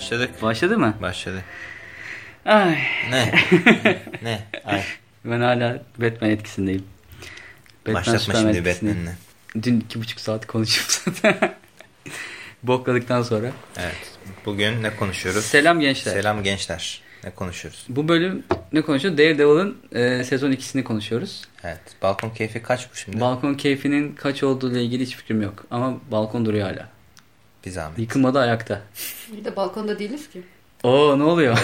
Başladık. Başladı mı? Başladı. Ay. Ne? ne? Ay. Ben hala Batman etkisindeyim. Başlatma Superman şimdi. Batman'le. Dün iki buçuk saat konuşup zaten. Bokladıktan sonra. Evet. Bugün ne konuşuyoruz? Selam gençler. Selam gençler. Ne konuşuyoruz? Bu bölüm ne konuşuyoruz? Daredevil'ın e, sezon ikisini konuşuyoruz. Evet. Balkon keyfi kaç bu şimdi? Balkon keyfinin kaç olduğu ile ilgili hiç fikrim yok. Ama balkon duruyor hala. Bir zahmet. Yıkılmadı ayakta. Bir de balkonda değiliz ki. Oo ne oluyor?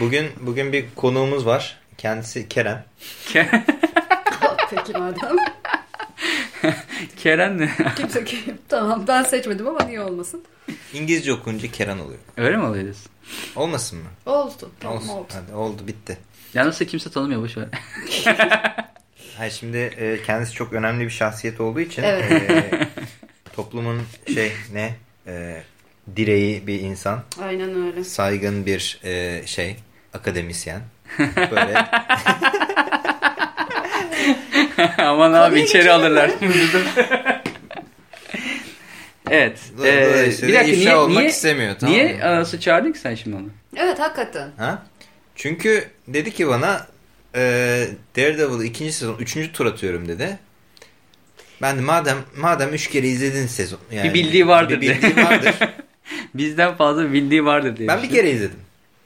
Bugün bugün bir konuğumuz var. Kendisi Kerem. Peki madem. Keren ne? Kimse ki. Tamam ben seçmedim ama niye olmasın? İngilizce okunca Keren oluyor. Öyle mi oluyoruz? Olmasın mı? Oldu. Tamam Olsun. oldu. Hadi oldu bitti. Yalnız kimse tanımıyor boşver. Hayır şimdi e, kendisi çok önemli bir şahsiyet olduğu için Evet. e, toplumun şey ne e, direği bir insan. Aynen öyle. saygın bir e, şey akademisyen. Böyle Aman abi içeri alırlar. evet. Ee, dolayısıyla ifşa olmak istemiyor, tamam niye mı? arası çağırdın ki sen şimdi onu? Evet hakikaten. ha? Çünkü dedi ki bana e, Daredevil ikinci sezon üçüncü tur atıyorum dedi. Ben de madem madem üç kere izledin sezon. Yani Bir bildiği vardır Bir de. bildiği vardır. Bizden fazla bildiği vardır diye. ben bir kere izledim.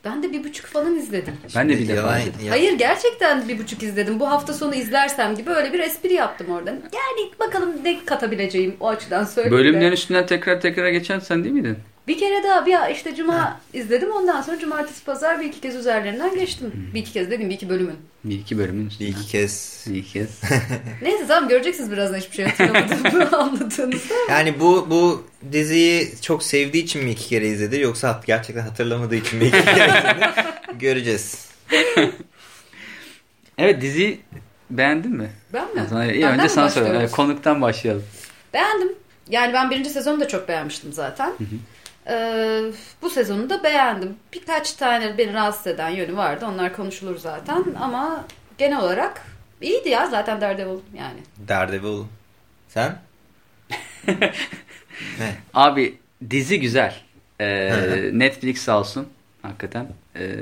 Ben de bir buçuk falan izledim. Ben de bir Şimdi defa izledim. ya- Hayır gerçekten bir buçuk izledim. Bu hafta sonu izlersem gibi öyle bir espri yaptım oradan. Yani bakalım ne katabileceğim o açıdan söyleyeyim. Bölümlerin üstünden tekrar tekrar geçen sen değil miydin? Bir kere daha bir işte cuma izledim. Ondan sonra cumartesi pazar bir iki kez üzerlerinden geçtim. Bir iki kez dedim bir iki bölümün. Bir iki bölümün Bir iki kez. Bir iki kez. Neyse tamam göreceksiniz birazdan hiçbir şey hatırlamadığımı anladığınızda. Yani bu bu diziyi çok sevdiği için mi iki kere izledi yoksa gerçekten hatırlamadığı için mi iki kere izledi? Göreceğiz. evet diziyi beğendin mi? Ben mi? O zaman iyi, önce sana? Evet, konuktan başlayalım. Beğendim. Yani ben birinci sezonu da çok beğenmiştim zaten. Ee, bu sezonu da beğendim. Birkaç tane beni rahatsız eden yönü vardı. Onlar konuşulur zaten. Ama genel olarak iyiydi ya zaten Daredevil yani. Daredevil. Sen? ne? Abi dizi güzel. Ee. Netflix sağ olsun. Hakikaten. Ee,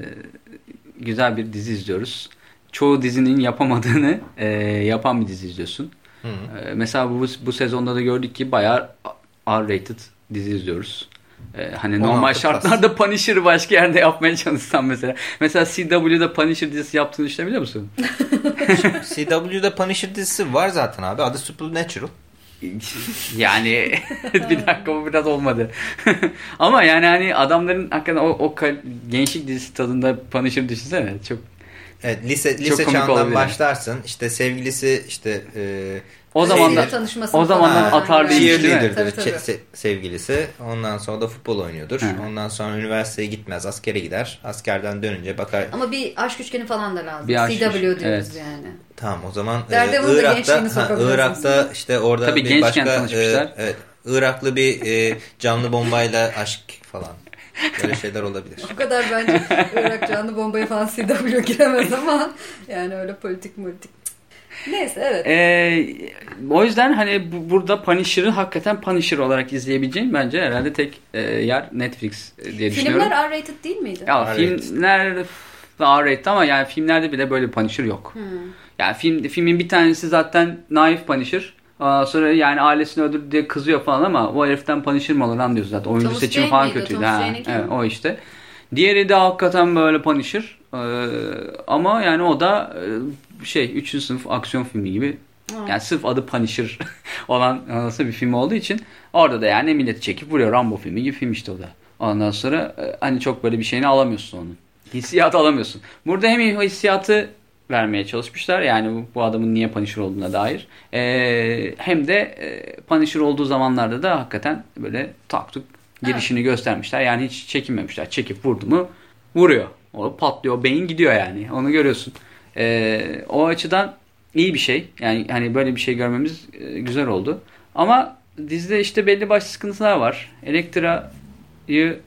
güzel bir dizi izliyoruz. Çoğu dizinin yapamadığını e, yapan bir dizi izliyorsun. Hı hı. Ee, mesela bu, bu sezonda da gördük ki bayağı R-rated dizi izliyoruz. Ee, hani 16 normal şartlarda Punisher'ı başka yerde yapmaya çalışsan mesela. Mesela CW'da Punisher dizisi yaptığını düşünebiliyor musun? CW'da Punisher dizisi var zaten abi. Adı Supernatural. yani bir dakika bu biraz olmadı. Ama yani hani adamların hakikaten o, o gençlik dizisi tadında Punisher düşünsene. Çok Evet lise lise çağından olabilir. başlarsın. İşte sevgilisi işte e, o zamanlar tanışmasını o zamanlar falan atar değil mi? cheerleader'dır Tabii, tabii. çe- se- sevgilisi. Ondan sonra da futbol oynuyordur. Hı. Ondan sonra üniversiteye gitmez. Askere gider. Askerden dönünce bakar. Ama bir aşk üçgeni falan da lazım. Bir CW üçgeni, diyoruz evet. yani. Tamam o zaman e, Daredevil'ın da Irak'ta, ha. Irak'ta işte orada Tabii bir gençken başka e, evet, Iraklı bir e, canlı bombayla aşk falan. Böyle şeyler olabilir. O kadar bence Irak canlı bombaya falan CW giremez ama yani öyle politik politik. Neyse evet. Ee, o yüzden hani bu, burada Punisher'ı hakikaten Punisher olarak izleyebileceğin bence herhalde tek e, yer Netflix e, diye düşünüyorum. Filmler R-rated değil miydi? Ya filmler R-rated ama yani filmlerde bile böyle Punisher yok. Hmm. Yani film filmin bir tanesi zaten naif Punisher. Ondan sonra yani ailesini öldürdü diye kızıyor falan ama o heriften Punisher mı olur lan diyorsun zaten. Oyuncu Thomas seçimi Jane falan miydi? kötüydü. Thomas Ha, evet, o işte. Diğeri de hakikaten böyle Punisher. Ee, ama yani o da e, şey 3. sınıf aksiyon filmi gibi. Ha. Yani sırf adı Punisher olan nasıl bir film olduğu için orada da yani milleti çekip vuruyor. Rambo filmi gibi film işte o da. Ondan sonra e, hani çok böyle bir şeyini alamıyorsun onun. Hissiyatı alamıyorsun. Burada hem hissiyatı vermeye çalışmışlar. Yani bu, bu adamın niye Punisher olduğuna dair. Ee, hem de e, Punisher olduğu zamanlarda da hakikaten böyle tak tuk gelişini göstermişler. Yani hiç çekinmemişler. Çekip vurdu mu vuruyor. O patlıyor. Beyin gidiyor yani. Onu görüyorsun. Ee, o açıdan iyi bir şey. Yani hani böyle bir şey görmemiz e, güzel oldu. Ama dizide işte belli başlı sıkıntılar var. Elektra'yı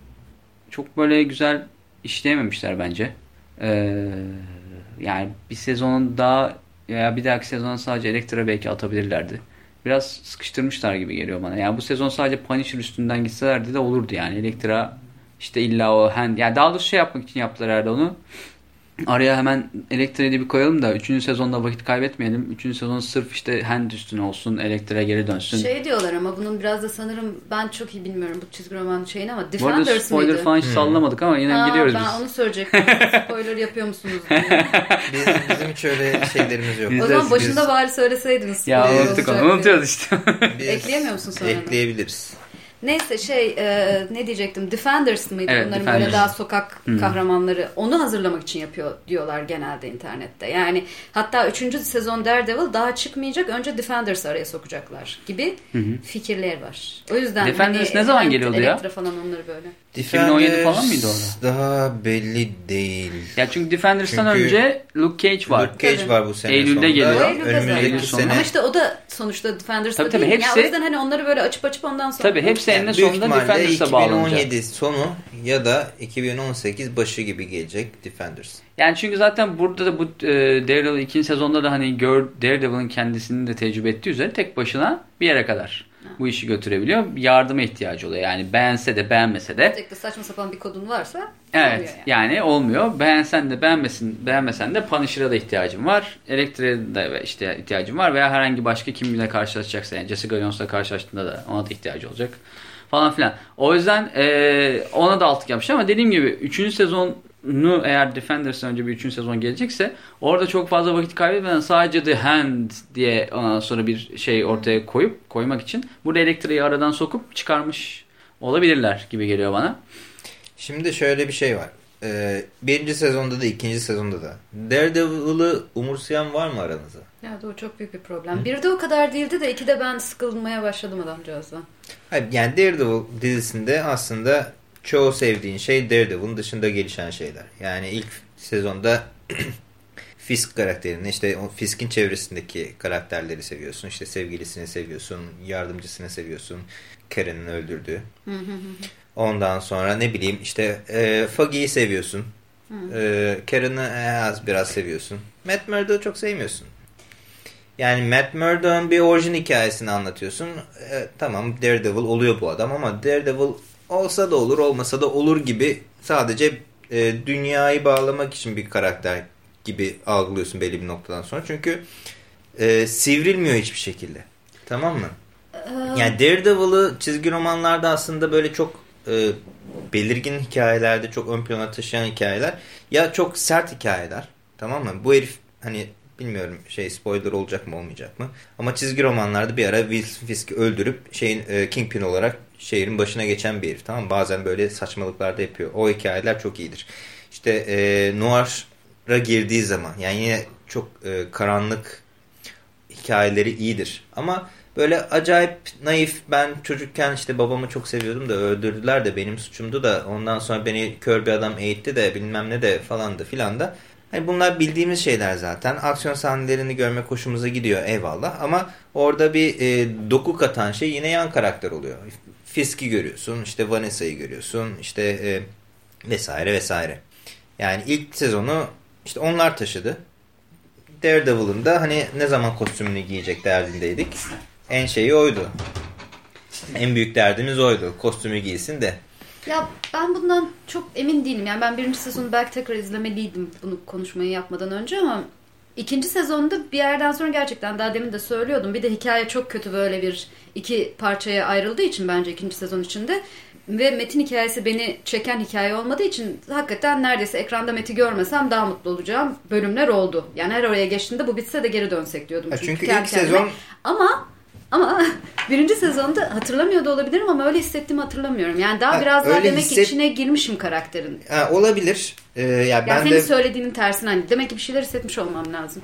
çok böyle güzel işleyememişler bence. Ee, yani bir sezonun daha veya bir dahaki sezona sadece Elektra belki atabilirlerdi. biraz sıkıştırmışlar gibi geliyor bana. Yani bu sezon sadece Punisher üstünden gitselerdi de olurdu yani. Elektra işte illa o hand yani daha doğrusu şey yapmak için yaptılar herhalde onu. Araya hemen elektriği bir koyalım da 3. sezonda vakit kaybetmeyelim. 3. sezon sırf işte hand üstüne olsun, elektriğe geri dönsün. Şey diyorlar ama bunun biraz da sanırım ben çok iyi bilmiyorum bu çizgi roman şeyini ama Bu arada Defenders spoiler mıydı? falan hiç sallamadık ama yine Aa, giriyoruz ben biz. onu söyleyecektim. Spoiler yapıyor musunuz. Biz, bizim hiç öyle şeylerimiz yok. Biz o zaman başında biz- bari söyleseydiniz. Ya unuttuk onu diye. unutuyoruz işte. Biz Ekleyemiyor musun sonra? Ekleyebiliriz. Neyse şey e, ne diyecektim Defenders mıydı Evet, bunların Defenders. böyle daha sokak Hı. kahramanları onu hazırlamak için yapıyor diyorlar genelde internette. Yani hatta 3. sezon Daredevil daha çıkmayacak önce Defenders araya sokacaklar gibi fikirler var. O yüzden Defenders hani ne zaman geliyordu ya? Elektra falan onları böyle. 2017 falan mıydı orada? Daha belli değil. ya çünkü Defenders'tan Çünkü önce Luke Cage var. Luke Cage Tabii. var bu sene Eylül'de sonunda. geliyor. Eylül'de. Önümüzdeki sene. Ama işte o da sonuçta Defenders'ta Tabii, tabii, değil. Ya hepsi- o yüzden hani onları böyle açıp açıp ondan sonra. Tabii hepsi Yani eninde büyük sonunda Defenders'a bağlanacak. 2017 sonu ya da 2018 başı gibi gelecek Defenders. Yani çünkü zaten burada da bu e, Daredevil ikinci sezonda da hani Daredevil'ın kendisinin de tecrübe ettiği üzere tek başına bir yere kadar bu işi götürebiliyor. Yardıma ihtiyacı oluyor. Yani beğense de beğenmese de de saçma sapan bir kodun varsa Evet oluyor yani. olmuyor. Beğensen de beğenmesin, beğenmesen de Punisher'a da ihtiyacın var. Elektriğe de işte ihtiyacın var veya herhangi başka kimle karşılaşacaksa yani Jessica Jones'la karşılaştığında da ona da ihtiyacı olacak falan filan. O yüzden eee, ona da altlık yapmış ama dediğim gibi 3. sezonu eğer Defenders'ın önce bir 3. sezon gelecekse orada çok fazla vakit kaybetmeden sadece The Hand diye ondan sonra bir şey ortaya koyup koymak için burada elektriği aradan sokup çıkarmış olabilirler gibi geliyor bana. Şimdi şöyle bir şey var. Ee, birinci sezonda da ikinci sezonda da. Daredevil'ı umursayan var mı aranızda? Ya da o çok büyük bir problem. Bir de o kadar değildi de iki de ben sıkılmaya başladım adamcağızdan. Hayır, yani Daredevil dizisinde aslında çoğu sevdiğin şey Daredevil'ın dışında gelişen şeyler. Yani ilk sezonda Fisk karakterini işte o Fisk'in çevresindeki karakterleri seviyorsun. İşte sevgilisini seviyorsun, yardımcısını seviyorsun. Karen'in öldürdüğü. Ondan sonra ne bileyim işte e, Foggy'yi seviyorsun. E, Karen'ı e, az biraz seviyorsun. Matt Murdock'u çok sevmiyorsun. Yani Matt Murdock'un bir orijin hikayesini anlatıyorsun. E, tamam Daredevil oluyor bu adam ama Daredevil olsa da olur olmasa da olur gibi sadece e, dünyayı bağlamak için bir karakter gibi algılıyorsun belli bir noktadan sonra. Çünkü e, sivrilmiyor hiçbir şekilde. Tamam mı? Yani Daredevil'ı çizgi romanlarda aslında böyle çok e, belirgin hikayelerde çok ön plana taşıyan hikayeler ya çok sert hikayeler tamam mı? Bu herif hani bilmiyorum şey spoiler olacak mı olmayacak mı? Ama çizgi romanlarda bir ara Will Fisk'i öldürüp şeyin e, Kingpin olarak şehrin başına geçen bir herif tamam? Bazen böyle saçmalıklar da yapıyor. O hikayeler çok iyidir. İşte e, Noir'a girdiği zaman yani yine çok e, karanlık hikayeleri iyidir. Ama böyle acayip naif ben çocukken işte babamı çok seviyordum da öldürdüler de benim suçumdu da ondan sonra beni kör bir adam eğitti de bilmem ne de falan da filan da. Hani bunlar bildiğimiz şeyler zaten. Aksiyon sahnelerini görmek hoşumuza gidiyor eyvallah ama orada bir e, doku katan şey yine yan karakter oluyor. Fisk'i görüyorsun, işte Vanessa'yı görüyorsun, işte e, vesaire vesaire. Yani ilk sezonu işte onlar taşıdı. Daredevil'ın da hani ne zaman kostümünü giyecek derdindeydik. En şeyi oydu. En büyük derdimiz oydu. Kostümü giysin de. Ya ben bundan çok emin değilim. Yani ben birinci sezonu belki tekrar izlemeliydim bunu konuşmayı yapmadan önce ama ikinci sezonda bir yerden sonra gerçekten daha demin de söylüyordum. Bir de hikaye çok kötü böyle bir iki parçaya ayrıldığı için bence ikinci sezon içinde ve metin hikayesi beni çeken hikaye olmadığı için hakikaten neredeyse ekranda meti görmesem daha mutlu olacağım bölümler oldu. Yani her oraya geçtiğinde bu bitse de geri dönsek diyordum. Ha, çünkü kendi ilk kendime. sezon Ama ama birinci sezonda hatırlamıyor da olabilirim ama öyle hissettiğimi hatırlamıyorum. Yani daha Ha, biraz daha demek hisset- içine girmişim karakterin. ha, olabilir. Ee, ya Yani ben senin de söylediğinin tersine hani demek ki bir şeyler hissetmiş olmam lazım.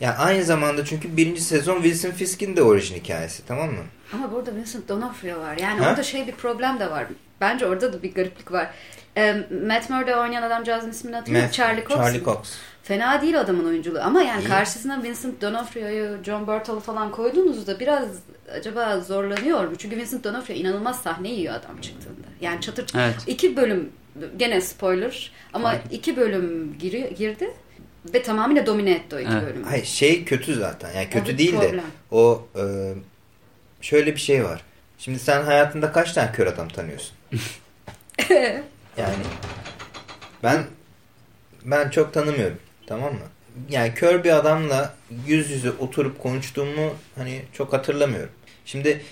ya aynı zamanda çünkü birinci sezon Wilson Fisk'in de orijin hikayesi tamam mı? Ama burada Vincent D'Onofrio var. Yani Ha? orada şey bir problem de var. Bence orada da bir gariplik var. Ee, Matt Murdock oynayan adamcağızın ismini hatırlıyor musun? Charlie Cox. Charlie? Cox. Fena değil adamın oyunculuğu ama yani İyi. karşısına Vincent D'Onofrio'yu, John Bertal'ı falan koyduğunuzda biraz acaba zorlanıyor mu? Çünkü Vincent D'Onofrio inanılmaz sahne yiyor adam çıktığında. Yani çatır Evet. iki bölüm gene spoiler ama iki bölüm giri, girdi. Ve tamamıyla domine etti o iki Evet. bölümü. Hayır şey kötü zaten. Yani kötü O değil de problem. o e, şöyle bir şey var. Şimdi sen hayatında kaç tane kör adam tanıyorsun? yani ben ben çok tanımıyorum. Tamam mı? Yani kör bir adamla yüz yüze oturup konuştuğumu hani çok hatırlamıyorum. Şimdi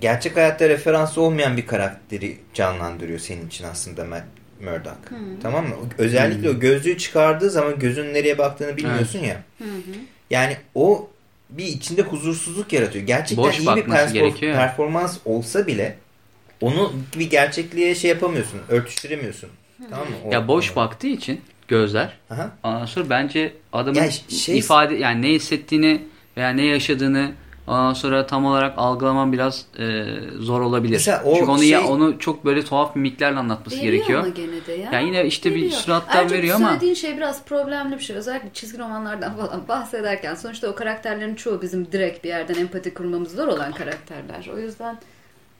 gerçek hayatta referansı olmayan bir karakteri canlandırıyor senin için aslında Matt Murdock. Tamam mı? Özellikle o gözlüğü çıkardığı zaman gözün nereye baktığını bilmiyorsun ya. Yani o bir içinde huzursuzluk yaratıyor. Gerçekten Boş iyi bir bakması perfor- gerekiyor. performans olsa bile onu bir gerçekliğe şey yapamıyorsun. Örtüştüremiyorsun. Tamam mı? O- Ya boş o- baktığı için gözler Aha. ondan sonra bence adamın Ya şey- ifade yani ne hissettiğini veya ne yaşadığını ondan sonra tam olarak algılaman biraz e, zor olabilir. Mesela o Çünkü onu şey- ya, onu çok böyle tuhaf mimiklerle anlatması Veriyor gerekiyor. ama gene de ya. Yani yine işte bir Veriyor. surattan Ayrıca veriyor ama- söylediğin şey biraz problemli bir şey. Özellikle çizgi romanlardan falan bahsederken sonuçta o karakterlerin çoğu bizim direkt bir yerden empati kurmamız zor olan karakterler. O yüzden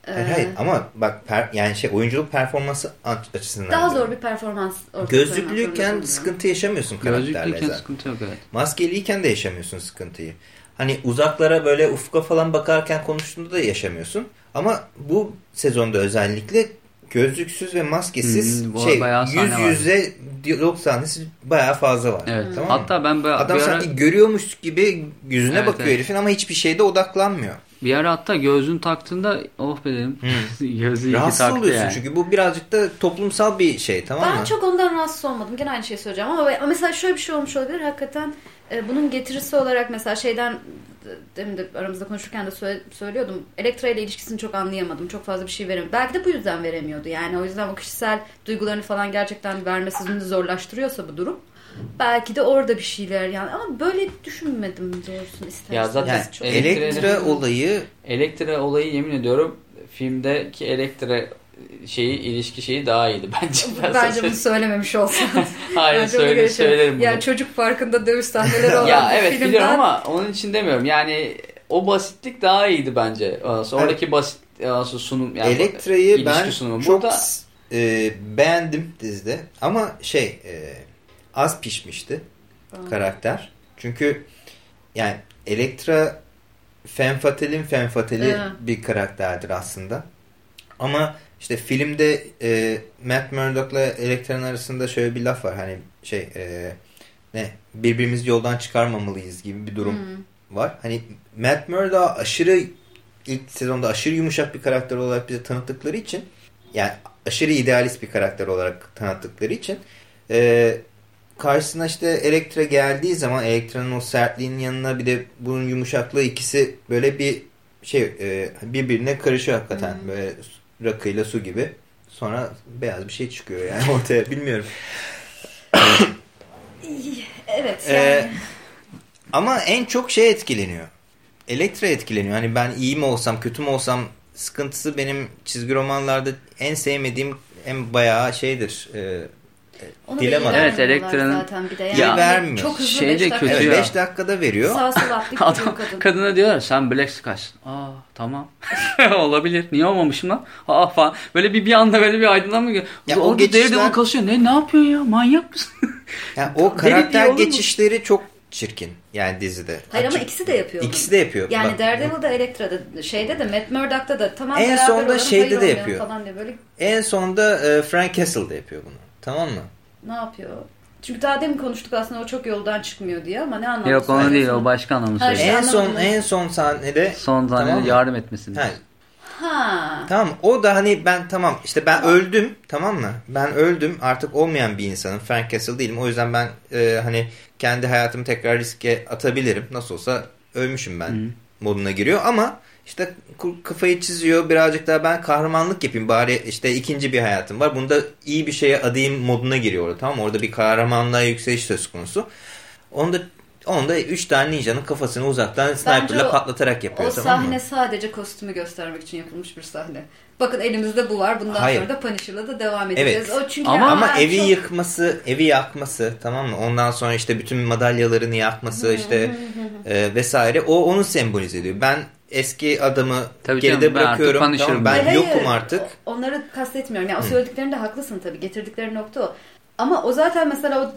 Hayır, hayır. ama bak per- yani şey oyunculuk performansı açısından daha zor bir performans Gözlüklüyken sıkıntı yaşamıyorsun karakterle Gözlüklüyken zaten. sıkıntı yok evet. Maskeliyken de yaşamıyorsun sıkıntıyı. Hani uzaklara böyle ufka falan bakarken konuştuğunda da yaşamıyorsun. Ama bu sezonda özellikle gözlüksüz ve maskesiz Hmm, şey yüz yüze diyalog sahnesi bayağı fazla var. Evet. Tamam mı? Hatta ben Adam bir ara, sanki görüyormuş gibi yüzüne Evet, bakıyor evet. herifin ama hiçbir şeyde odaklanmıyor. Bir ara hatta gözlüğünü taktığında oh be dedim. Gözlüğü iyi ki Rahatsız taktı oluyorsun yani. çünkü bu birazcık da toplumsal bir şey tamam Ben mı? çok ondan rahatsız olmadım. Gene aynı şeyi söyleyeceğim ama ama mesela şöyle bir şey olmuş olabilir. Hakikaten e, bunun getirisi olarak mesela şeyden demin de aramızda konuşurken de söylüyordum. Elektra ile ilişkisini çok anlayamadım. Çok fazla bir şey veremiyordu. Belki de bu yüzden veremiyordu. Yani o yüzden o kişisel duygularını falan gerçekten vermesini zorlaştırıyorsa bu durum. Belki de orada bir şeyler yani ama böyle düşünmedim doğrusunu istersen. Ya zaten Yani Çok- Elektra olayı Elektra olayı yemin ediyorum filmdeki Elektra şeyi ilişki şeyi daha iyiydi bence. Ben Bence bunu söylememiş olsan. Hayır Bence söyle, söylerim bunu. Yani çocuk farkında dövüş sahneleri olan ya bir evet filmden biliyorum ama onun için demiyorum. Yani o basitlik daha iyiydi bence. Oradaki basit ondan sonra sunum yani Elektra'yı ben sunumu. çok Burada e, beğendim dizide ama şey e, az pişmişti karakter. Çünkü yani Elektra Fenfatel'in Fenfateli Evet. bir karakterdir aslında. Ama işte filmde e, Matt Murdock'la Elektra'nın arasında şöyle bir laf var. Hani şey e, ne birbirimizi yoldan çıkarmamalıyız gibi bir durum var. Hani Matt Murdock aşırı ilk sezonda aşırı yumuşak bir karakter olarak bize tanıttıkları için yani aşırı idealist bir karakter olarak tanıttıkları için e, karşısına işte Elektra geldiği zaman Elektra'nın o sertliğinin yanına bir de bunun yumuşaklığı ikisi böyle bir şey e, birbirine karışıyor hakikaten böyle rakıyla su gibi. Sonra beyaz bir şey çıkıyor yani ortaya bilmiyorum. Evet Ee, yani. ama en çok şey etkileniyor. Elektra etkileniyor. Hani ben iyi mi olsam kötü mü olsam sıkıntısı benim çizgi romanlarda en sevmediğim en bayağı şeydir. E, Onu dilema. Evet, Elektra'nın- zaten bir de. Yani vermiyor. Çok hızlı Şey de kötü evet ya. 5 dakikada veriyor. Sağ sol atlayıp Adam, kadın. kadına diyorlar sen Black Sky'sın. Aa tamam. Olabilir. Niye olmamışım lan? Aa falan. Böyle bir bir anda böyle bir aydınlanma geliyor. Ya Orada o geçişler- Daredevil kasıyor. Ne ne yapıyorsun ya? Manyak mısın? Yani o karakter geçişleri çok çirkin yani dizide. Hayır ama Açık- ikisi de yapıyor. İkisi de yapıyor. Yani Bak, Daredevil'da, Elektra'da, şeyde de, Matt Murdock'ta da tamam En olalım, şeyde de yapıyor. Falan diye böyle En sonda e, Frank Castle da yapıyor bunu. Tamam mı? ne yapıyor? Çünkü daha demin konuştuk aslında o çok yoldan çıkmıyor diye ama ne anlamda Yok onu değil o başka anlamı söylüyor. işte en son en son sahnede Son sahnede Tamam mı? yardım etmesini. ha, Ha. tamam o da hani ben tamam işte ben öldüm tamam mı? Ben öldüm artık olmayan bir insanım. Frank Castle değilim. O yüzden ben e, hani kendi hayatımı tekrar riske atabilirim. Nasıl olsa ölmüşüm ben moduna giriyor ama işte kafayı çiziyor birazcık daha ben kahramanlık yapayım bari işte ikinci bir hayatım var. Bunda iyi bir şeye adayım moduna giriyor orada tamam? Orada bir kahramanlığa yükseliş söz konusu. Onda onda üç tane ninjanın kafasını uzaktan sniperla patlatarak yapıyor O tamam mı? sahne sadece kostümü göstermek için yapılmış bir sahne. Bakın elimizde bu var. Bundan Hayır. sonra da Punisher'la da devam edeceğiz. Evet. O çünkü Ama- Ama evi çok- yıkması, evi yakması tamam mı? Ondan sonra işte bütün madalyalarını yakması işte e, vesaire o onu sembolize ediyor. Ben eski adamı Tabii geride canım, ben bırakıyorum. Punisher'ım. Tamam, ben Hayır, yokum artık. Onları kastetmiyorum. Yani o söylediklerinde haklısın tabii. Getirdikleri nokta o. Ama o zaten mesela o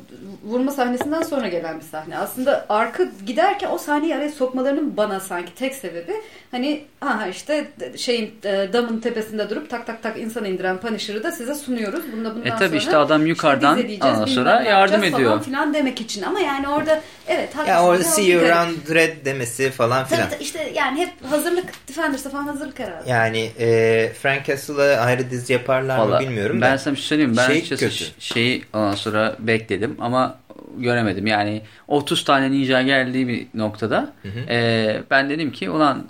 vurma sahnesinden sonra gelen bir sahne. Aslında arka giderken o sahneyi araya sokmalarının bana sanki tek sebebi hani aha işte şeyin e, damın tepesinde durup tak tak tak insan indiren Punisher'ı da size sunuyoruz. Bunda bundan E tabii sonra işte adam yukarıdan işte ondan sonra yardım ediyor. Falan filan demek için ama yani orada evet Ya haklısın. orada Ya, see bir you around red demesi falan filan. tabii, işte yani hep hazırlık Defenders'a falan hazırlık herhalde. Yani e, Frank Castle'a ayrı dizi yaparlar mı Vallahi bilmiyorum ben da. sana bir şey söyleyeyim. Ben Şey kötü. şeyi ondan sonra bekledim ama göremedim. Yani 30 tane ninja geldiği bir noktada e, ben dedim ki ulan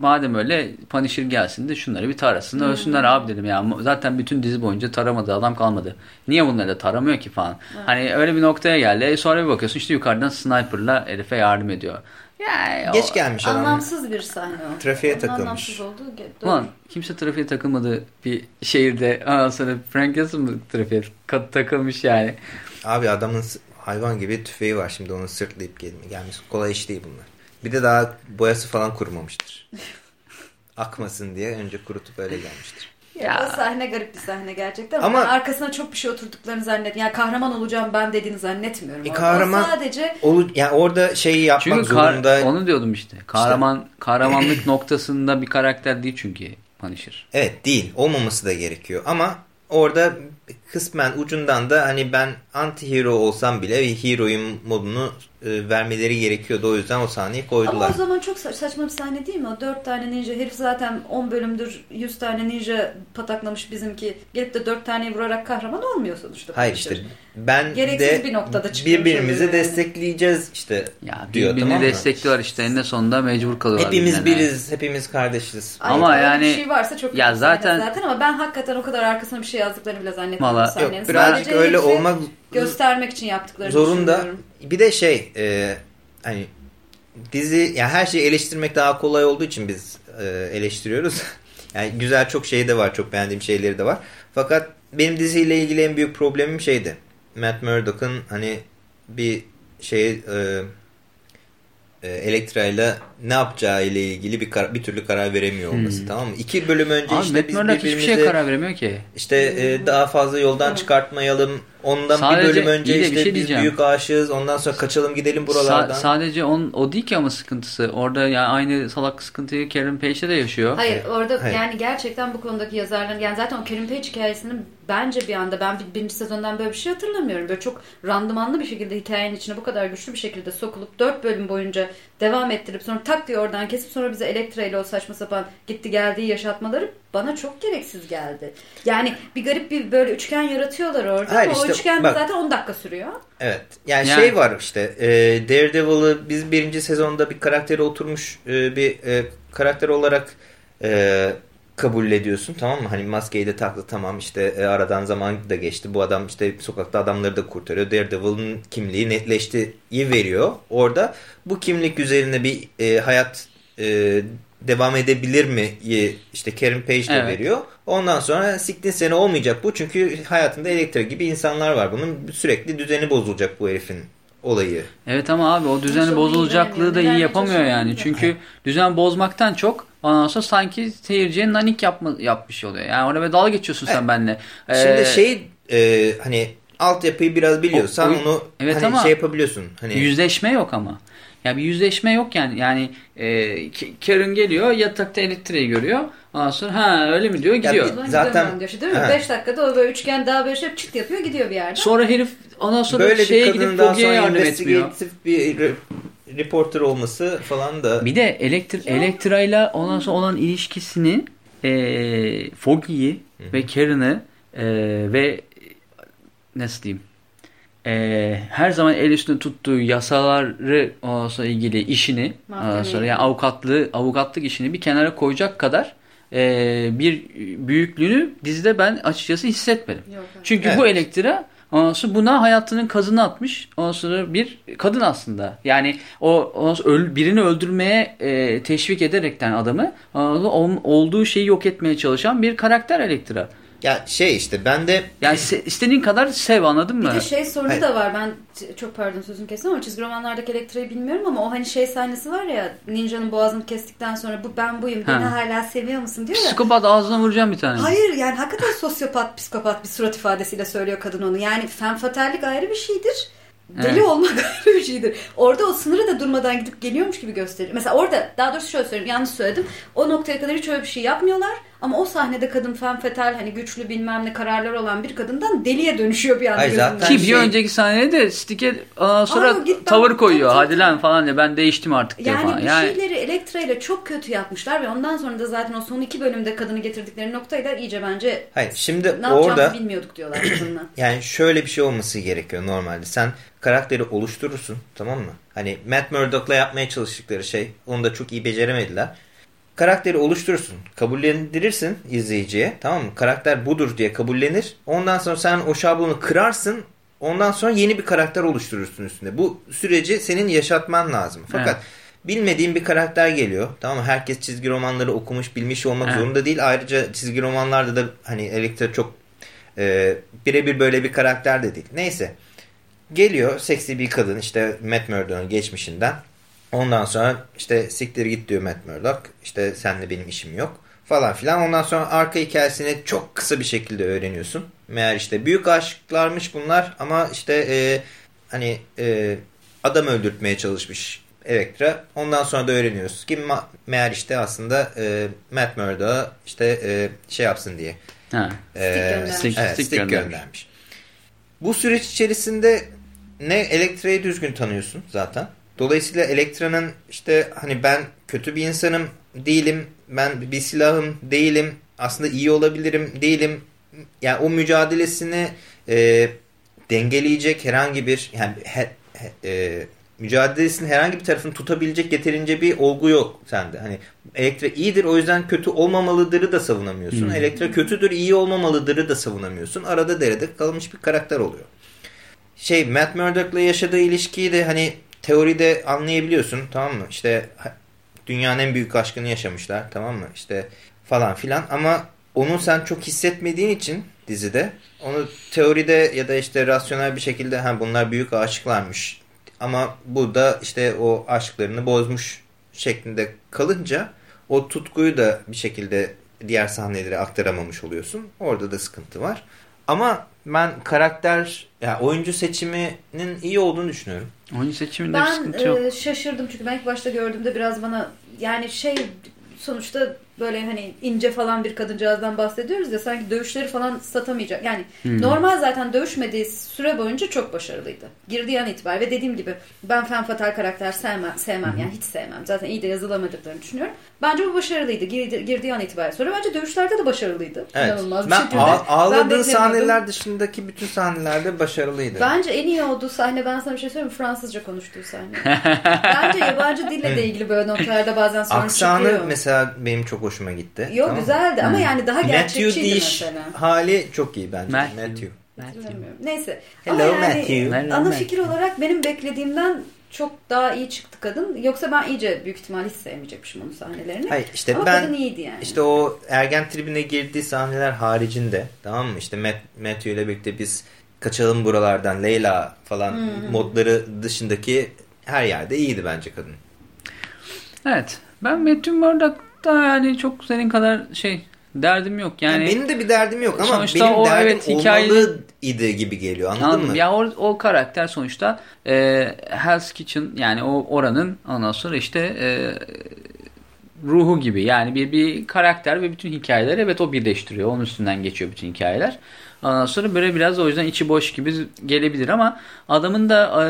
madem öyle Punisher gelsin de şunları bir tarasın ölsünler abi dedim ya. Zaten bütün dizi boyunca taramadı adam kalmadı. Niye bunları da taramıyor ki falan. Hani öyle bir noktaya geldi. E, sonra bir bakıyorsun işte yukarıdan sniper'la herife yardım ediyor. Yani Geç gelmiş adam. Anlamsız bir sahne o. Trafiğe Onun takılmış. Anlamsız olduğu. Ulan kimse trafiğe takılmadı bir şehirde. Ondan sonra Frank Castle mı trafiğe kat- takılmış yani. Abi adamın hayvan gibi tüfeği var şimdi onu sırtlayıp gel- gelmiş. Kolay iş değil bunlar. Bir de daha boyası falan kurumamıştır. Akmasın diye önce kurutup öyle gelmiştir. O sahne garip bir sahne gerçekten ama, ben arkasına çok bir şey oturduklarını zannetmiyorum. Yani kahraman olacağım ben dediğini zannetmiyorum. E, O- kahraman- O sadece Olu, yani orada şeyi yapmak Çünkü zorunda. onu diyordum işte. Kahraman kahramanlık noktasında bir karakter değil çünkü Punisher. Evet değil. Olmaması da gerekiyor. Ama orada kısmen ucundan da hani ben anti-hero olsam bile bir hero'yum modunu e, vermeleri gerekiyordu. O yüzden o sahneyi ama koydular. o zaman çok sa- saçma bir sahne değil mi? O dört tane ninja herif zaten 10 bölümdür 100 tane ninja pataklamış bizimki. Gelip de dört taneyi vurarak kahraman olmuyor sonuçta. Hayır işte ben Gereksiz de bir noktada birbirimizi yani. destekleyeceğiz işte Ya diyor birbirini tamam mı? destekliyorlar işte eninde sonunda mecbur kalıyorlar. Hepimiz biriz, hepimiz kardeşiz. Ay, Ama yani- bir şey varsa çok Ya zaten- zaten ama ben hakikaten o kadar arkasına bir şey yazdıklarını bile zannetmiyorum Valla-. Yok birazcık Sadece öyle herifi olmak göstermek için yaptıklarını zorunda. Bir de şey e, hani dizi yani her şeyi eleştirmek daha kolay olduğu için biz e, eleştiriyoruz. yani güzel çok şey de var, çok beğendiğim şeyleri de var. Fakat benim diziyle ilgili en büyük problemim şeydi. Matt Murdock'ın hani bir şey e, e, Elektra ile ne yapacağı ile ilgili bir kar- bir türlü karar veremiyor olması tamam mı? İki bölüm önce Abi işte biz Murdock hiçbir birbirimize şeye karar veremiyor ki. işte e, daha fazla yoldan çıkartmayalım. Ondan Sadece bir bölüm önce işte şey biz diyeceğim. büyük aşığız. Ondan sonra kaçalım gidelim buralardan. Sa- sadece on, o değil ki ama sıkıntısı. Orada yani aynı salak sıkıntıyı Karen Page'de de yaşıyor. Hayır orada Hayır. yani gerçekten bu konudaki yazarların yani zaten o Karen Page hikayesinin bence bir anda ben bir- birinci sezondan böyle bir şey hatırlamıyorum. Böyle çok randımanlı bir şekilde hikayenin içine bu kadar güçlü bir şekilde sokulup dört bölüm boyunca devam ettirip sonra tak diye oradan kesip sonra bize Elektra ile o saçma sapan gitti geldiği yaşatmaları bana çok gereksiz geldi. Yani bir garip bir böyle üçgen yaratıyorlar orada Hayır ama o işte, üçgen de bak. zaten 10 dakika sürüyor. Evet. Yani, Yani- şey var işte e, Daredevil'ı biz birinci sezonda bir karakteri oturmuş e, bir e, karakter olarak e, kabul ediyorsun tamam mı? Hani maskeyi de taktı tamam işte e, aradan zaman da geçti. Bu adam işte sokakta adamları da kurtarıyor. Daredevil'ın kimliği netleştiği veriyor. Orada bu kimlik üzerine bir e, hayat e, devam edebilir mi işte Karen Page de Evet. veriyor. Ondan sonra siktin sene olmayacak bu. Çünkü hayatında elektrik gibi insanlar var. Bunun sürekli düzeni bozulacak bu herifin olayı. Evet ama abi o düzeni bozulacaklığı da iyi yapamıyor yani. Çünkü düzen bozmaktan çok ondan sonra sanki seyirciye nanik yapma, yapmış oluyor. Yani orada dalga geçiyorsun sen Evet. benimle. Şimdi Ee, şey e, hani altyapıyı biraz biliyorsan O- o- onu Evet hani ama şey yapabiliyorsun. Hani Yüzleşme yok ama. Ya bir yüzleşme yok yani. Yani e, Karen geliyor yatakta elektriği görüyor. Ondan sonra ha öyle mi diyor gidiyor. bir- Ulan Zaten- diyor. İşte değil mi? Ha. 5 dakikada o böyle üçgen daha böyle şey çıt yapıyor gidiyor bir yerden. Sonra herif ondan sonra böyle şeye gidip sonra yardım etmiyor. bir reporter olması falan da Bir de elektri Elektra ile ondan sonra olan ilişkisini e, Foggie'yi ve Karen'ı e, ve nasıl diyeyim e, her zaman el üstünde tuttuğu yasaları ondan sonra ilgili işini ondan sonra yani avukatlığı avukatlık işini bir kenara koyacak kadar e, bir büyüklüğünü dizide ben açıkçası hissetmedim. Yok. Çünkü Evet. bu Elektra ondan sonra buna hayatının kazını atmış. Ondan sonra bir kadın aslında. Yani o öl- birini öldürmeye e, teşvik ederekten adamı ondan olduğu şeyi yok etmeye çalışan bir karakter Elektra. Ya şey işte ben de Yani istediğin kadar sev anladın mı? Bir de şey sorunu Hayır. da var. Ben çok pardon sözünü kestim ama çizgi romanlardaki Elektra'yı bilmiyorum ama o hani şey sahnesi var ya Ninja'nın boğazını kestikten sonra bu ben buyum beni Ha. hala seviyor musun diyor ya. Psikopat ağzına vuracağım bir tane. Hayır yani hakikaten sosyopat, psikopat bir surat ifadesiyle söylüyor kadın onu. Yani fenfaterlik ayrı bir şeydir. Deli Evet. olmak ayrı bir şeydir. Orada o sınırı da durmadan gidip geliyormuş gibi gösteriyor. Mesela orada daha doğrusu şöyle söyleyeyim yanlış söyledim. O noktaya kadar hiç öyle bir şey yapmıyorlar. Ama o sahnede kadın fenfatel hani güçlü bilmem ne kararlar olan bir kadından deliye dönüşüyor bir anda Hayır, zaten Ki bir şey- önceki sahnede de stike sonra Aa, git ben- tavır koyuyor. tabii, Hadi lan falan diye ben değiştim artık diyor Yani falan. bir Yani şeyleri Elektra ile çok kötü yapmışlar ve ondan sonra da zaten o son iki bölümde kadını getirdikleri noktayla iyice bence hayır şimdi ne orada bilmiyorduk diyorlar kadınla. yani şöyle bir şey olması gerekiyor normalde. Sen karakteri oluşturursun tamam mı? Hani Matt Murdock'la yapmaya çalıştıkları şey onu da çok iyi beceremediler. Karakteri oluşturursun. Kabullendirirsin izleyiciye. Tamam mı? Karakter budur diye kabullenir. Ondan sonra sen o şablonu kırarsın. Ondan sonra yeni bir karakter oluşturursun üstünde. Bu süreci senin yaşatman lazım. Fakat Evet. bilmediğin bir karakter geliyor. Tamam mı? Herkes çizgi romanları okumuş, bilmiş olmak Evet. zorunda değil. Ayrıca çizgi romanlarda da hani Elektra çok e, birebir böyle bir karakter de değil. Neyse. Geliyor seksi bir kadın işte Matt Murdock'un geçmişinden. Ondan sonra işte siktir git diyor Matt Murdock. İşte seninle benim işim yok falan filan. Ondan sonra arka hikayesini çok kısa bir şekilde öğreniyorsun. Meğer işte büyük aşıklarmış bunlar ama işte e, hani e, adam öldürtmeye çalışmış Elektra. Ondan sonra da öğreniyoruz ki meğer işte aslında e, Matt Murdock'a işte e, şey yapsın diye ha. ee, göndermiş. Stick- evet, stick stick göndermiş. göndermiş. Bu süreç içerisinde ne Elektra'yı düzgün tanıyorsun zaten. Dolayısıyla Elektra'nın işte hani ben kötü bir insanım değilim, ben bir silahım değilim, aslında iyi olabilirim değilim. Yani o mücadelesini e, dengeleyecek herhangi bir yani he- he- e, mücadelesinin herhangi bir tarafını tutabilecek yeterince bir olgu yok sende. Hani Elektra iyidir o yüzden kötü olmamalıdırı da savunamıyorsun. Hmm. Elektra kötüdür iyi olmamalıdırı da savunamıyorsun. Arada derede kalmış bir karakter oluyor. Şey Matt Murdock'la yaşadığı ilişkiyi de hani teoride anlayabiliyorsun tamam mı? İşte dünyanın en büyük aşkını yaşamışlar tamam mı? İşte falan filan ama onu sen çok hissetmediğin için dizide onu teoride ya da işte rasyonel bir şekilde ha bunlar büyük aşıklarmış ama bu da işte o aşklarını bozmuş şeklinde kalınca o tutkuyu da bir şekilde diğer sahnelere aktaramamış oluyorsun. Orada da sıkıntı var. Ama ben karakter, yani oyuncu seçiminin iyi olduğunu düşünüyorum. Oyun seçiminde bir Ben sıkıntı yok. e, şaşırdım çünkü ben ilk başta gördüğümde biraz bana yani şey sonuçta böyle hani ince falan bir kadıncağızdan bahsediyoruz ya sanki dövüşleri falan satamayacak. Yani Hmm. normal zaten dövüşmediği süre boyunca çok başarılıydı. Girdiği an itibariyle ve dediğim gibi ben fen fatal karakter sevmem, sevmem yani hiç sevmem. Zaten iyi de yazılamadıklarını düşünüyorum. Bence bu başarılıydı. Girdi, girdiği an itibariyle. Sonra bence dövüşlerde de başarılıydı. İnanılmaz bir Ben şekilde. ağ- Ben sahneler dışındaki bütün sahnelerde başarılıydı. Bence en iyi olduğu sahne ben sana bir şey söyleyeyim? Fransızca konuştuğu sahne. Bence yabancı dille de ilgili böyle noktalarda bazen sorun Aksanı çıkıyor. mesela benim çok hoşuma gitti. Yok Tamam güzeldi ama yani daha Matthew gerçekçiydi Dish mesela. hali çok iyi bence. Matthew. Matthew. Hatırlamıyorum. Neyse. Hello, ama yani Matthew. Hello, ana Matthew. fikir olarak benim beklediğimden çok daha iyi çıktı kadın. Yoksa ben iyice büyük ihtimal hiç sevmeyecekmişim onun sahnelerini. Hayır işte ama ben kadın iyiydi yani. işte o ergen tribine girdiği sahneler haricinde tamam mı? İşte Matt, Matthew ile birlikte biz kaçalım buralardan Leyla falan modları dışındaki her yerde iyiydi bence kadın. Evet. Ben Matthew Murdock'ta yani çok senin kadar şey derdim yok. Yani, Yani benim de bir derdim yok ama Sonuçta benim o, derdim evet, hikayenin- olmalıydı gibi geliyor anladın Anladım. mı? Ya o, o karakter sonuçta e, Hell's Kitchen yani o oranın ondan sonra işte e, ruhu gibi. Yani bir bir karakter ve bütün hikayeler evet o birleştiriyor. Onun üstünden geçiyor bütün hikayeler. Ondan sonra böyle biraz o yüzden içi boş gibi gelebilir ama adamın da e,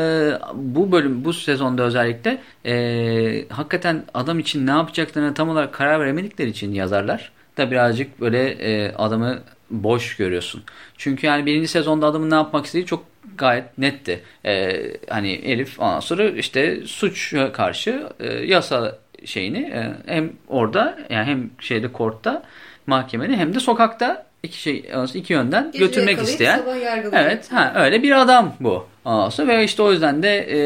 bu bölüm bu sezonda özellikle e, hakikaten adam için ne yapacaklarına tam olarak karar veremedikleri için yazarlar da birazcık böyle e, adamı boş görüyorsun. Çünkü yani birinci sezonda adamın ne yapmak istediği çok gayet netti. E, hani Elif ondan sonra işte suç karşı e, yasa şeyini e, hem orada yani hem şeyde kortta mahkemede hem de sokakta iki şey iki yönden Gece götürmek yakalayıp isteyen. Evet, ha öyle bir adam bu. Sonra ve işte o yüzden de e,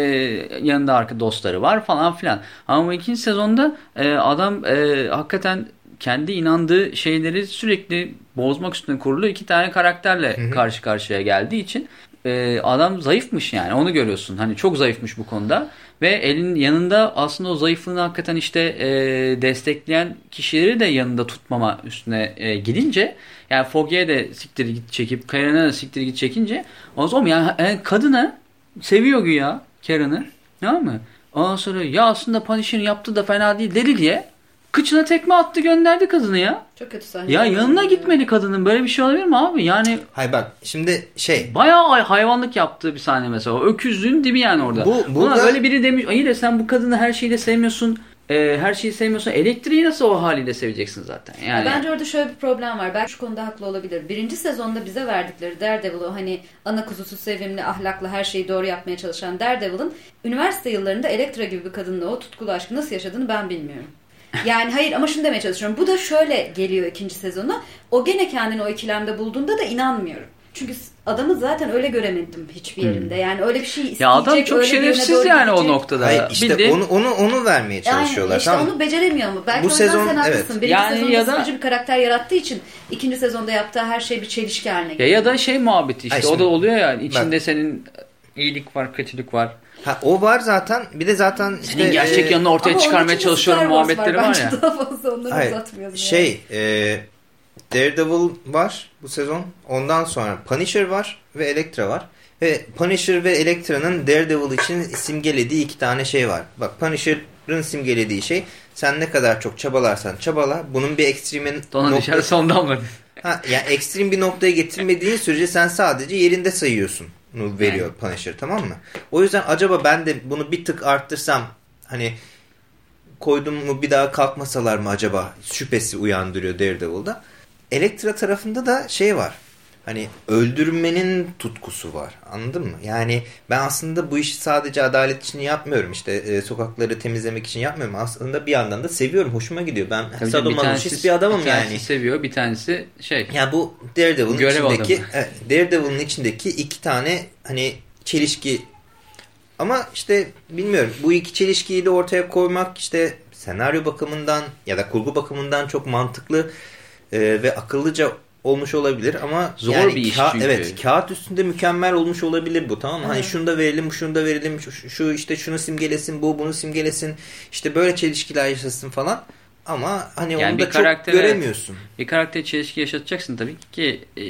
yanında arka dostları var falan filan. Ama bu ikinci sezonda e, adam e, hakikaten kendi inandığı şeyleri sürekli bozmak üstüne kurulu iki tane karakterle Hı hı. karşı karşıya geldiği için e, adam zayıfmış yani onu görüyorsun. Hani çok zayıfmış bu konuda ve elin yanında aslında o zayıflığını hakikaten işte e, destekleyen kişileri de yanında tutmama üstüne e, gidince yani Foggie'ye de siktir git çekip Karen'a da siktir git çekince o zaman yani, yani kadını seviyor güya Karen'ı tamam mı? Ondan sonra ya aslında Punisher'ın yaptığı da fena değil dedi diye kıçına tekme attı gönderdi kadını ya. Çok kötü sahne. Ya yanına gitmeli kadının böyle bir şey olabilir mi abi? Yani Hay bak şimdi şey bayağı hay- hayvanlık yaptığı bir sahne mesela. Öküzlüğün dibi yani orada. Bu- Buna burada- öyle biri demiş. İyi de sen bu kadını her şeyle sevmiyorsun. e, her şeyi sevmiyorsun. Elektriği nasıl o haliyle seveceksin zaten? Yani Bence orada şöyle bir problem var. Ben şu konuda haklı olabilir. Birinci sezonda bize verdikleri Daredevil o hani ana kuzusu sevimli, ahlaklı, her şeyi doğru yapmaya çalışan Daredevil'ın üniversite yıllarında Elektra gibi bir kadınla o tutkulu aşkı nasıl yaşadığını ben bilmiyorum. Yani hayır ama şunu demeye çalışıyorum. Bu da şöyle geliyor ikinci sezona. O gene kendini o ikilemde bulduğunda da inanmıyorum. Çünkü adamı zaten öyle göremedim hiçbir yerinde. Yani öyle bir şey isteyecek. ya adam çok şerefsiz yani o noktada. hayır işte Bildiğin- onu onu onu vermeye çalışıyorlar Yani işte tamam onu beceremiyor mu? Belki Bu o sezon, sen haklısın. evet. Birinci Yani sezonda ya da- bir karakter yarattığı için ikinci sezonda yaptığı her şey bir çelişki haline Ya geliyor. ya da şey muhabbeti işte Ay o şimdi- da oluyor ya içinde Bak. senin iyilik var, kötülük var. Ha, o var zaten bir de zaten işte Senin gerçek e, yanını ortaya çıkarmaya çalışıyorum muhabbetleri var, Bence ya. daha fazla onları Hayır, yani. şey e, Daredevil var bu sezon. Ondan sonra Punisher var ve Elektra var. Ve Punisher ve Elektra'nın Daredevil için simgelediği iki tane şey var. Bak Punisher'ın simgelediği şey sen ne kadar çok çabalarsan çabala bunun bir ekstremin Dona düşer sondan mı? Ha, yani ekstrem bir noktaya getirmediğin sürece sen sadece yerinde sayıyorsun. Veriyor Punisher tamam mı? O yüzden acaba ben de bunu bir tık arttırsam hani koydum mu bir daha kalkmasalar mı acaba şüphesi uyandırıyor Daredevil'da. Elektra tarafında da şey var. Hani öldürmenin tutkusu var. Anladın mı? Yani ben aslında bu işi sadece adalet için yapmıyorum. İşte e, sokakları temizlemek için yapmıyorum. Aslında bir yandan da seviyorum. Hoşuma gidiyor. Ben Tabii canım, sadomasochist bir adamım bir yani. seviyor bir tanesi şey. Ya bu Daredevil'ın içindeki evet, Daredevil'ın içindeki iki tane hani çelişki ama işte bilmiyorum bu iki çelişkiyi de ortaya koymak işte senaryo bakımından ya da kurgu bakımından çok mantıklı e, ve akıllıca olmuş olabilir ama Zor yani bir iş çünkü. Evet kağıt üstünde mükemmel olmuş olabilir bu tamam mı? Hani şunu da verelim şunu da verelim şu, şu işte şunu simgelesin bu bunu simgelesin işte böyle çelişkiler yaşasın falan ama hani Yani onu bir da çok göremiyorsun. Bir karakter çelişki yaşatacaksın tabii ki e,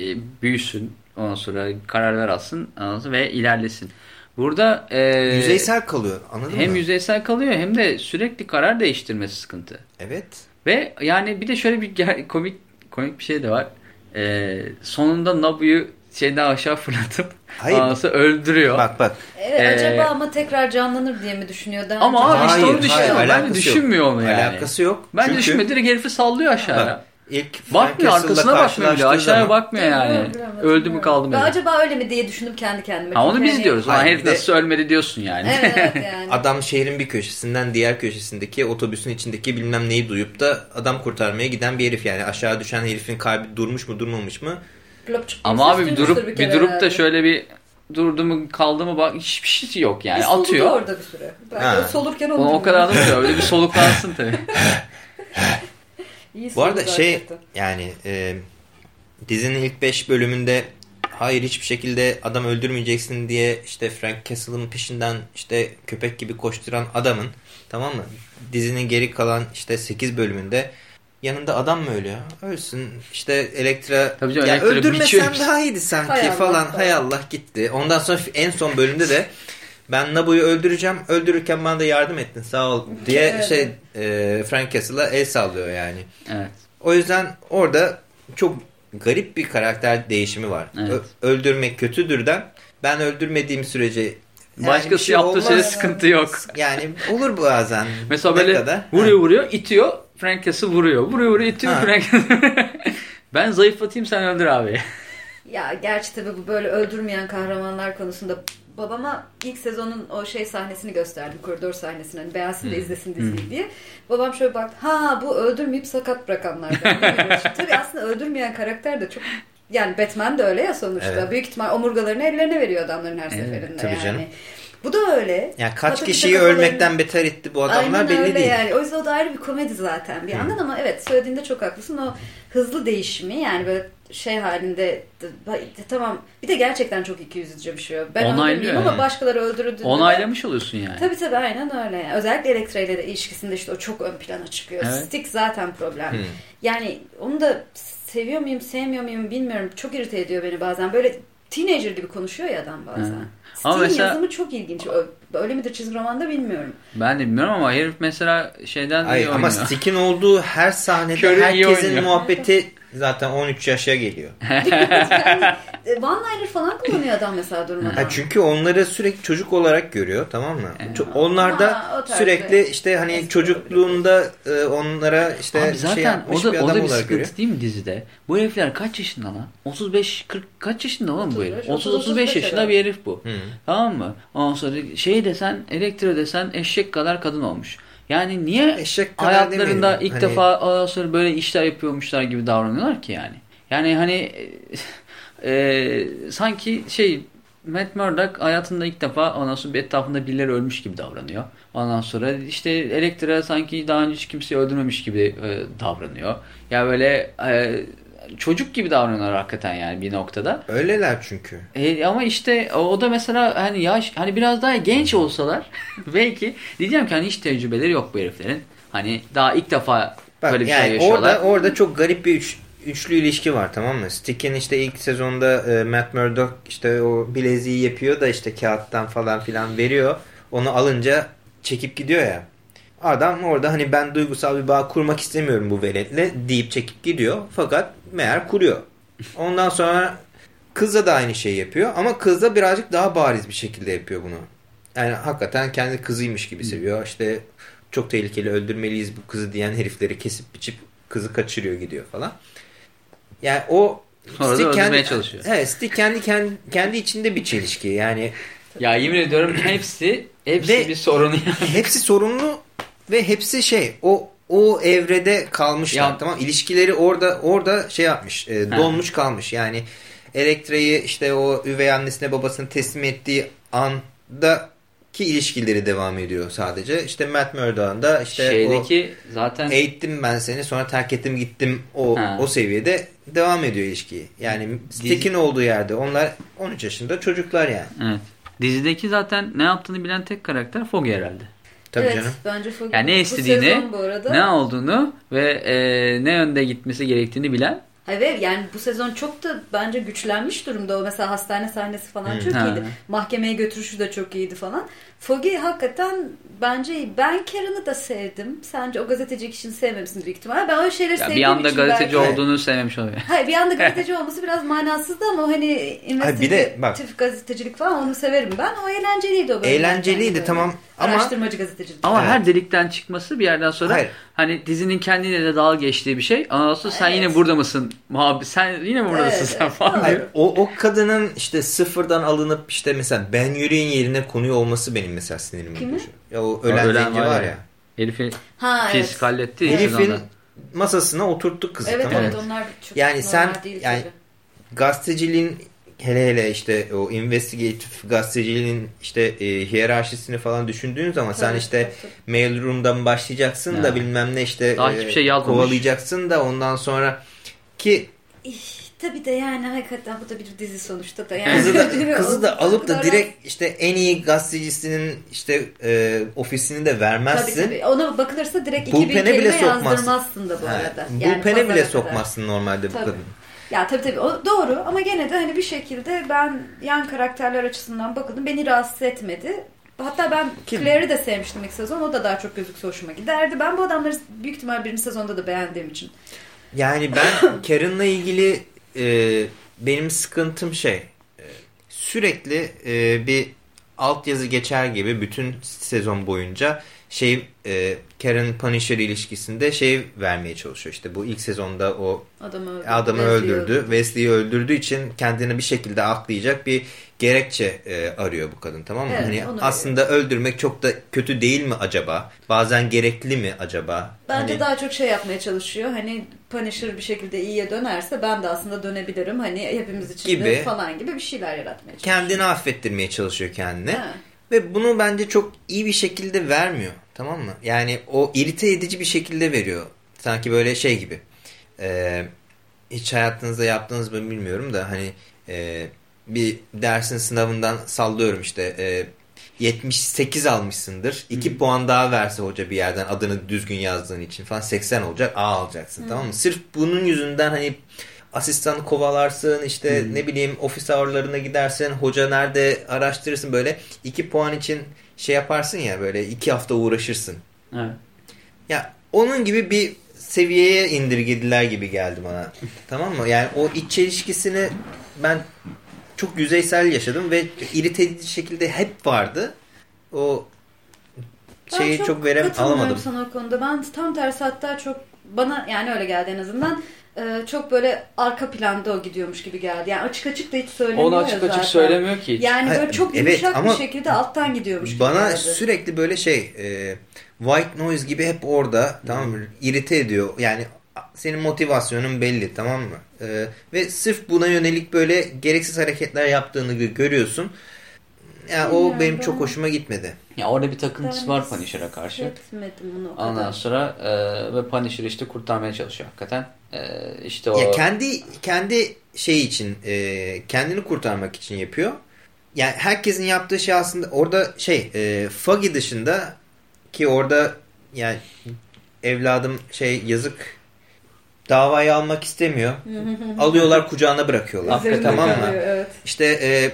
büyüsün. Ondan sonra kararlar alsın ondan sonra ve ilerlesin. Burada e, Yüzeysel kalıyor anladın hem mı? yüzeysel kalıyor hem de sürekli karar değiştirmesi sıkıntı. Evet. Ve yani bir de şöyle bir komik komik bir şey de var. E, sonunda Nabu'yu şeyden aşağı fırlatıp Hayır. sonra öldürüyor. Bak bak. Evet, Ee, acaba ama tekrar canlanır diye mi düşünüyor daha Ama önce? abi işte Hayır, onu düşünüyor. hayır, Ben düşünmüyor onu yani. Alakası yok. Ben Çünkü düşünmüyor. Direkt herifi sallıyor aşağıya. Bak, ilk Bakmıyor arkasına bakmıyor bile. Aşağıya zaman- bakmıyor yani. Bilmiyorum, Öldü mü kaldı mı? Ben acaba öyle mi diye düşündüm kendi kendime. Ha onu Çünkü biz hani- diyoruz. Hayır, herif bir nasıl ölmedi diyorsun yani. Evet evet yani. Adam şehrin bir köşesinden diğer köşesindeki otobüsün içindeki bilmem neyi duyup da adam kurtarmaya giden bir herif yani. Aşağı düşen herifin kalbi durmuş mu durmamış mı? Ama abi bir durup bir, kere durup da herhalde. şöyle bir durdu mu kaldı mı bak hiçbir şey yok yani Bir atıyor. orada bir süre. Ben solurken O, onu o kadar da öyle bir soluklansın tabii. İyi Bu arada şey hakikaten. yani e, dizinin ilk 5 bölümünde hayır hiçbir şekilde adam öldürmeyeceksin diye işte Frank Castle'ın peşinden işte köpek gibi koşturan adamın tamam mı? Dizinin geri kalan işte 8 bölümünde yanında adam mı ölüyor? Ölsün. İşte Elektra Tabii canım, ya Elektra öldürmesem biçiyor. daha iyiydi sanki Hay Allah, falan. Hay Allah gitti. Ondan sonra en son bölümde de ben Nabu'yu öldüreceğim. Öldürürken bana da yardım ettin sağ ol diye Evet. şey e, Frank Castle'a el sallıyor yani. Evet. O yüzden orada çok garip bir karakter değişimi var. Evet. Ö- öldürmek kötüdürden ben öldürmediğim sürece yani Başkası bir şey yaptığı şeyde sıkıntı yok. Yani olur bazen. Mesela böyle kadar? vuruyor vuruyor itiyor Frank Castle vuruyor. Vuruyor vuruyor itiyor Ha. Frank Castle. ben zayıflatayım sen öldür abi. Ya gerçi tabii bu böyle öldürmeyen kahramanlar konusunda babama ilk sezonun o şey sahnesini gösterdim. Koridor sahnesini. Hani beğensin de izlesin diziyi diye. Babam şöyle baktı. Ha bu öldürmeyip sakat bırakanlardan. Tabii aslında öldürmeyen karakter de çok yani Batman de öyle ya sonuçta. Evet. Büyük ihtimal omurgalarını ellerine veriyor adamların her seferinde. tabii yani. canım. Bu da öyle. Yani kaç Patatese kişiyi kafalarını- ölmekten beter etti bu adamlar Aynen belli öyle değil. yani. O yüzden o da ayrı bir komedi zaten bir yandan ama evet söylediğinde çok haklısın. O hızlı değişimi yani böyle şey halinde tamam bir de gerçekten çok ikiyüzlüce bir şey. o. Ben Onaylıyor öldürmeyeyim ama yani. başkaları öldürüldüğünde Onaylamış oluyorsun yani. Tabii tabii aynen öyle. Yani özellikle Elektra ile de ilişkisinde işte o çok ön plana çıkıyor. Evet. Stick zaten problem. Hmm. Yani onu da seviyor muyum sevmiyor muyum bilmiyorum. Çok irite ediyor beni bazen. Böyle teenager gibi konuşuyor ya adam bazen. Stick'in Ama mesela- yazımı çok ilginç. Öyle midir çizgi romanda bilmiyorum. Ben de bilmiyorum ama herif mesela şeyden Hayır iyi ama oynuyor. Stick'in olduğu her sahnede iyi herkesin muhabbeti zaten 13 yaşa geliyor. yani e, one-liner falan kullanıyor adam mesela durmadan. Ha, çünkü onları sürekli çocuk olarak görüyor tamam mı? Ço- Onlar da Ha, o sürekli işte hani Eski çocukluğunda e, onlara işte Abi şey zaten yapmış o da, bir o adam da bir olarak sıkıntı görüyor. değil mi dizide? Bu herifler kaç yaşında lan? 35 40 kaç yaşında oğlum bu 35, herif? 30, 30 35 yaşında bir herif bu. Hı. Tamam mı? Ondan sonra şey desen, elektro desen eşek kadar kadın olmuş. Yani niye Eşek hayatlarında ilk Hani- defa ondan sonra böyle işler yapıyormuşlar gibi davranıyorlar ki yani. Yani hani e, e, sanki şey Matt Murdock hayatında ilk defa ondan sonra bir etrafında birileri ölmüş gibi davranıyor. Ondan sonra işte Elektra sanki daha önce hiç kimseyi öldürmemiş gibi e, davranıyor. Ya böyle e, çocuk gibi davranıyorlar hakikaten yani bir noktada. Öyleler çünkü. E, ama işte o, o da mesela hani yaş hani biraz daha genç olsalar belki diyeceğim ki hani hiç tecrübeleri yok bu heriflerin. Hani daha ilk defa Bak böyle bir yani şey yaşıyorlar. orada orada çok garip bir üç, üçlü ilişki var tamam mı? Stick'in işte ilk sezonda e, Matt Murdock işte o bileziği yapıyor da işte kağıttan falan filan veriyor. Onu alınca çekip gidiyor ya. Adam orada hani ben duygusal bir bağ kurmak istemiyorum bu veletle deyip çekip gidiyor. Fakat meğer kuruyor. Ondan sonra kızla da aynı şeyi yapıyor ama kız da birazcık daha bariz bir şekilde yapıyor bunu. Yani hakikaten kendi kızıymış gibi seviyor. İşte çok tehlikeli öldürmeliyiz bu kızı diyen herifleri kesip biçip kızı kaçırıyor gidiyor falan. Yani o Sonra da Stick öldürmeye çalışıyor. Evet, Stick kendi, kendi, kendi içinde bir çelişki. Yani Ya yemin ediyorum hepsi hepsi Ve- bir sorunu yani. hepsi sorunlu ve hepsi şey o o evrede kalmışlar Ya- tamam ilişkileri orada orada şey yapmış e, Ha. donmuş kalmış yani Elektra'yı işte o üvey annesine babasını teslim ettiği andaki ilişkileri devam ediyor sadece işte Matt Murdock'ın da işte Şeydeki zaten o eğittim ben seni sonra terk ettim gittim o Ha. o seviyede devam ediyor ilişki yani Stick'in olduğu yerde onlar 13 yaşında çocuklar yani evet. Dizideki zaten ne yaptığını bilen tek karakter Foggy herhalde. Tabii evet, canım bence çok Yani ne Bu istediğini, sezon bu arada. ne olduğunu ve e, ne yönde gitmesi gerektiğini bilen Hayır ve yani bu sezon çok da bence güçlenmiş durumda. O mesela hastane sahnesi falan çok Ha. iyiydi. Mahkemeye götürüşü de çok iyiydi falan. Foggy hakikaten bence iyi. Ben Karen'ı da sevdim. Sence o gazeteci kişini sevmemişsin büyük ihtimalle. Ben o şeyleri ya sevdiğim bir anda için gazeteci belki... olduğunu sevmemiş oluyor. Hayır bir anda gazeteci olması biraz manasızdı ama o hani investigatif gazetecilik falan onu severim ben. O eğlenceliydi o bölüm. Eğlenceliydi, tamam ama- Araştırmacı gazetecilik. Ama Evet. her delikten çıkması bir yerden sonra Hayır. Hani dizinin kendiyle de dalga geçtiği bir şey. Sonra sen Evet. yine burada mısın? Muhabbet sen yine mi buradasın Evet, sen evet. falan. Hayır, o, o kadının işte sıfırdan alınıp işte mesela Ben Yüreğin yerine konuyor olması benim mesela sinirimi Kimi? Ya o ölen, ölen zenci var var ya. ya. Herifi Ha evet. halletti. Herifin sezonda. masasına oturttuk kızı Evet tamam evet onlar çok Yani normal sen değil yani tabii. gazeteciliğin hele hele işte o investigatif gazeteciliğin işte e, hiyerarşisini falan düşündüğün zaman sen Tabii, işte tabii. mail room'dan başlayacaksın Ha. da bilmem ne işte Daha e, şey yazmamış. kovalayacaksın da ondan sonra ki İh, Tabii de yani hakikaten bu da bir dizi sonuçta da. Yani Kızı da, kızı da alıp da direkt işte en iyi gazetecisinin işte e, ofisini de Tabii vermezsin. tabii. Ona bakılırsa direkt bin Bullpen'e kelime bile sokmazsın. yazdırmazsın da bu Ha, arada. Yani Bullpen'e pazara bile kadar. sokmazsın normalde bu Tabii. kadın. Ya tabii tabii o doğru ama gene de hani bir şekilde ben yan karakterler açısından bakıldım beni rahatsız etmedi. Hatta ben? Claire'i de sevmiştim ilk sezon. O da daha çok gözükse hoşuma giderdi. Ben bu adamları büyük ihtimal birinci sezonda da beğendiğim için. Yani ben Karen'la ilgili e, benim sıkıntım şey e, sürekli e, bir altyazı geçer gibi bütün sezon boyunca şey e, Karen Punisher ilişkisinde şey vermeye çalışıyor. İşte bu ilk sezonda o Adamı öldürdü. adamı öldürdü. Wesley'i öldürdüğü için kendini bir şekilde aklayacak bir gerekçe e, arıyor bu kadın tamam mı? Evet, hani aslında öldürmek çok da kötü değil mi acaba? Bazen gerekli mi acaba? Bence Hani- daha çok şey yapmaya çalışıyor. Hani Punisher bir şekilde iyiye dönerse ben de aslında dönebilirim. Hani hepimiz için Gibi. falan gibi bir şeyler yaratmaya çalışıyor. kendini affettirmeye çalışıyor kendine. Ha. Ve bunu bence çok iyi bir şekilde vermiyor. Tamam mı? Yani o irite edici bir şekilde veriyor. Sanki böyle şey gibi. Ee, hiç hayatınızda yaptığınız mı bilmiyorum da hani e, bir dersin sınavından sallıyorum işte e, 78 almışsındır. 2 hmm. puan daha verse hoca bir yerden adını düzgün yazdığın için falan 80 olacak. A alacaksın hmm. tamam mı? Sırf bunun yüzünden hani asistanı kovalarsın işte hmm. ne bileyim ofis hourlarına gidersin hoca nerede araştırırsın böyle 2 puan için şey yaparsın ya böyle 2 hafta uğraşırsın. Evet. Ya onun gibi bir seviyeye indirgediler gibi geldi bana. tamam mı? Yani o iç çelişkisini ben çok yüzeysel yaşadım ve irite edici şekilde hep vardı. O şeyi çok, çok verem alamadım. sana o konuda. Ben tam tersi hatta çok bana yani öyle geldi en azından. Ee, çok böyle arka planda o gidiyormuş gibi geldi. Yani açık açık da hiç söylemiyor Onu açık açık söylemiyor ki hiç. Yani böyle çok yumuşak evet, bir şekilde alttan gidiyormuş gibi Bana geldi. sürekli böyle şey e, white noise gibi hep orada tamam mı? İrite ediyor. Yani senin motivasyonun belli tamam mı? Ee, ve sırf buna yönelik böyle gereksiz hareketler yaptığını görüyorsun. Yani o benim çok hoşuma gitmedi. Ya orada bir takıntısı var Punisher'a karşı. Onu Ondan sonra e, ve Punisher işte kurtarmaya çalışıyor hakikaten. E, işte o... Ya kendi kendi şey için e, kendini kurtarmak için yapıyor. Yani herkesin yaptığı şey aslında orada şey e, Foggy dışında ki orada yani evladım şey yazık davayı almak istemiyor. Alıyorlar kucağına bırakıyorlar. tamam mı? Evet. İşte e,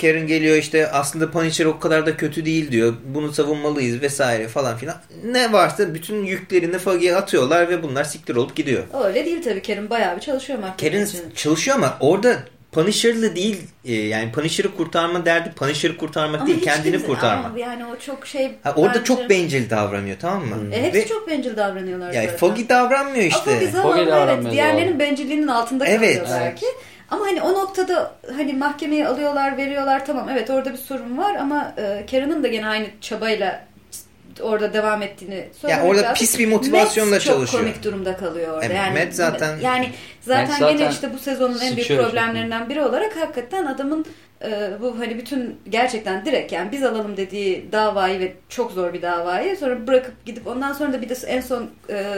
Karen geliyor işte aslında Punisher o kadar da kötü değil diyor. Bunu savunmalıyız vesaire falan filan. Ne varsa bütün yüklerini Foggy'e atıyorlar ve bunlar siktir olup gidiyor. Öyle değil tabii Karen bayağı bir çalışıyor. Karen çalışıyor ama orada Punisher'lı değil e, yani Punisher'ı kurtarma derdi Punisher'ı kurtarmak ama değil kendini kimse, kurtarmak. Ama yani o çok şey. Ha, orada bence... çok bencil davranıyor tamam mı? E, hepsi Ve, çok bencil davranıyorlar yani zaten. Foggy davranmıyor işte. Foggy zavallı evet diğerlerinin bencilliğinin altında evet. kalıyor belki. Evet. Ama hani o noktada hani mahkemeye alıyorlar, veriyorlar tamam evet orada bir sorun var ama e, Karen'ın da gene aynı çabayla orada devam ettiğini söylemek yani orada lazım. pis bir motivasyonla Matt çalışıyor. çok komik durumda kalıyor orada. Evet, yani Matt zaten yani zaten, Matt zaten gene işte bu sezonun en büyük problemlerinden biri olarak hakikaten adamın e, bu hani bütün gerçekten direkt yani biz alalım dediği davayı ve çok zor bir davayı sonra bırakıp gidip ondan sonra da bir de en son e,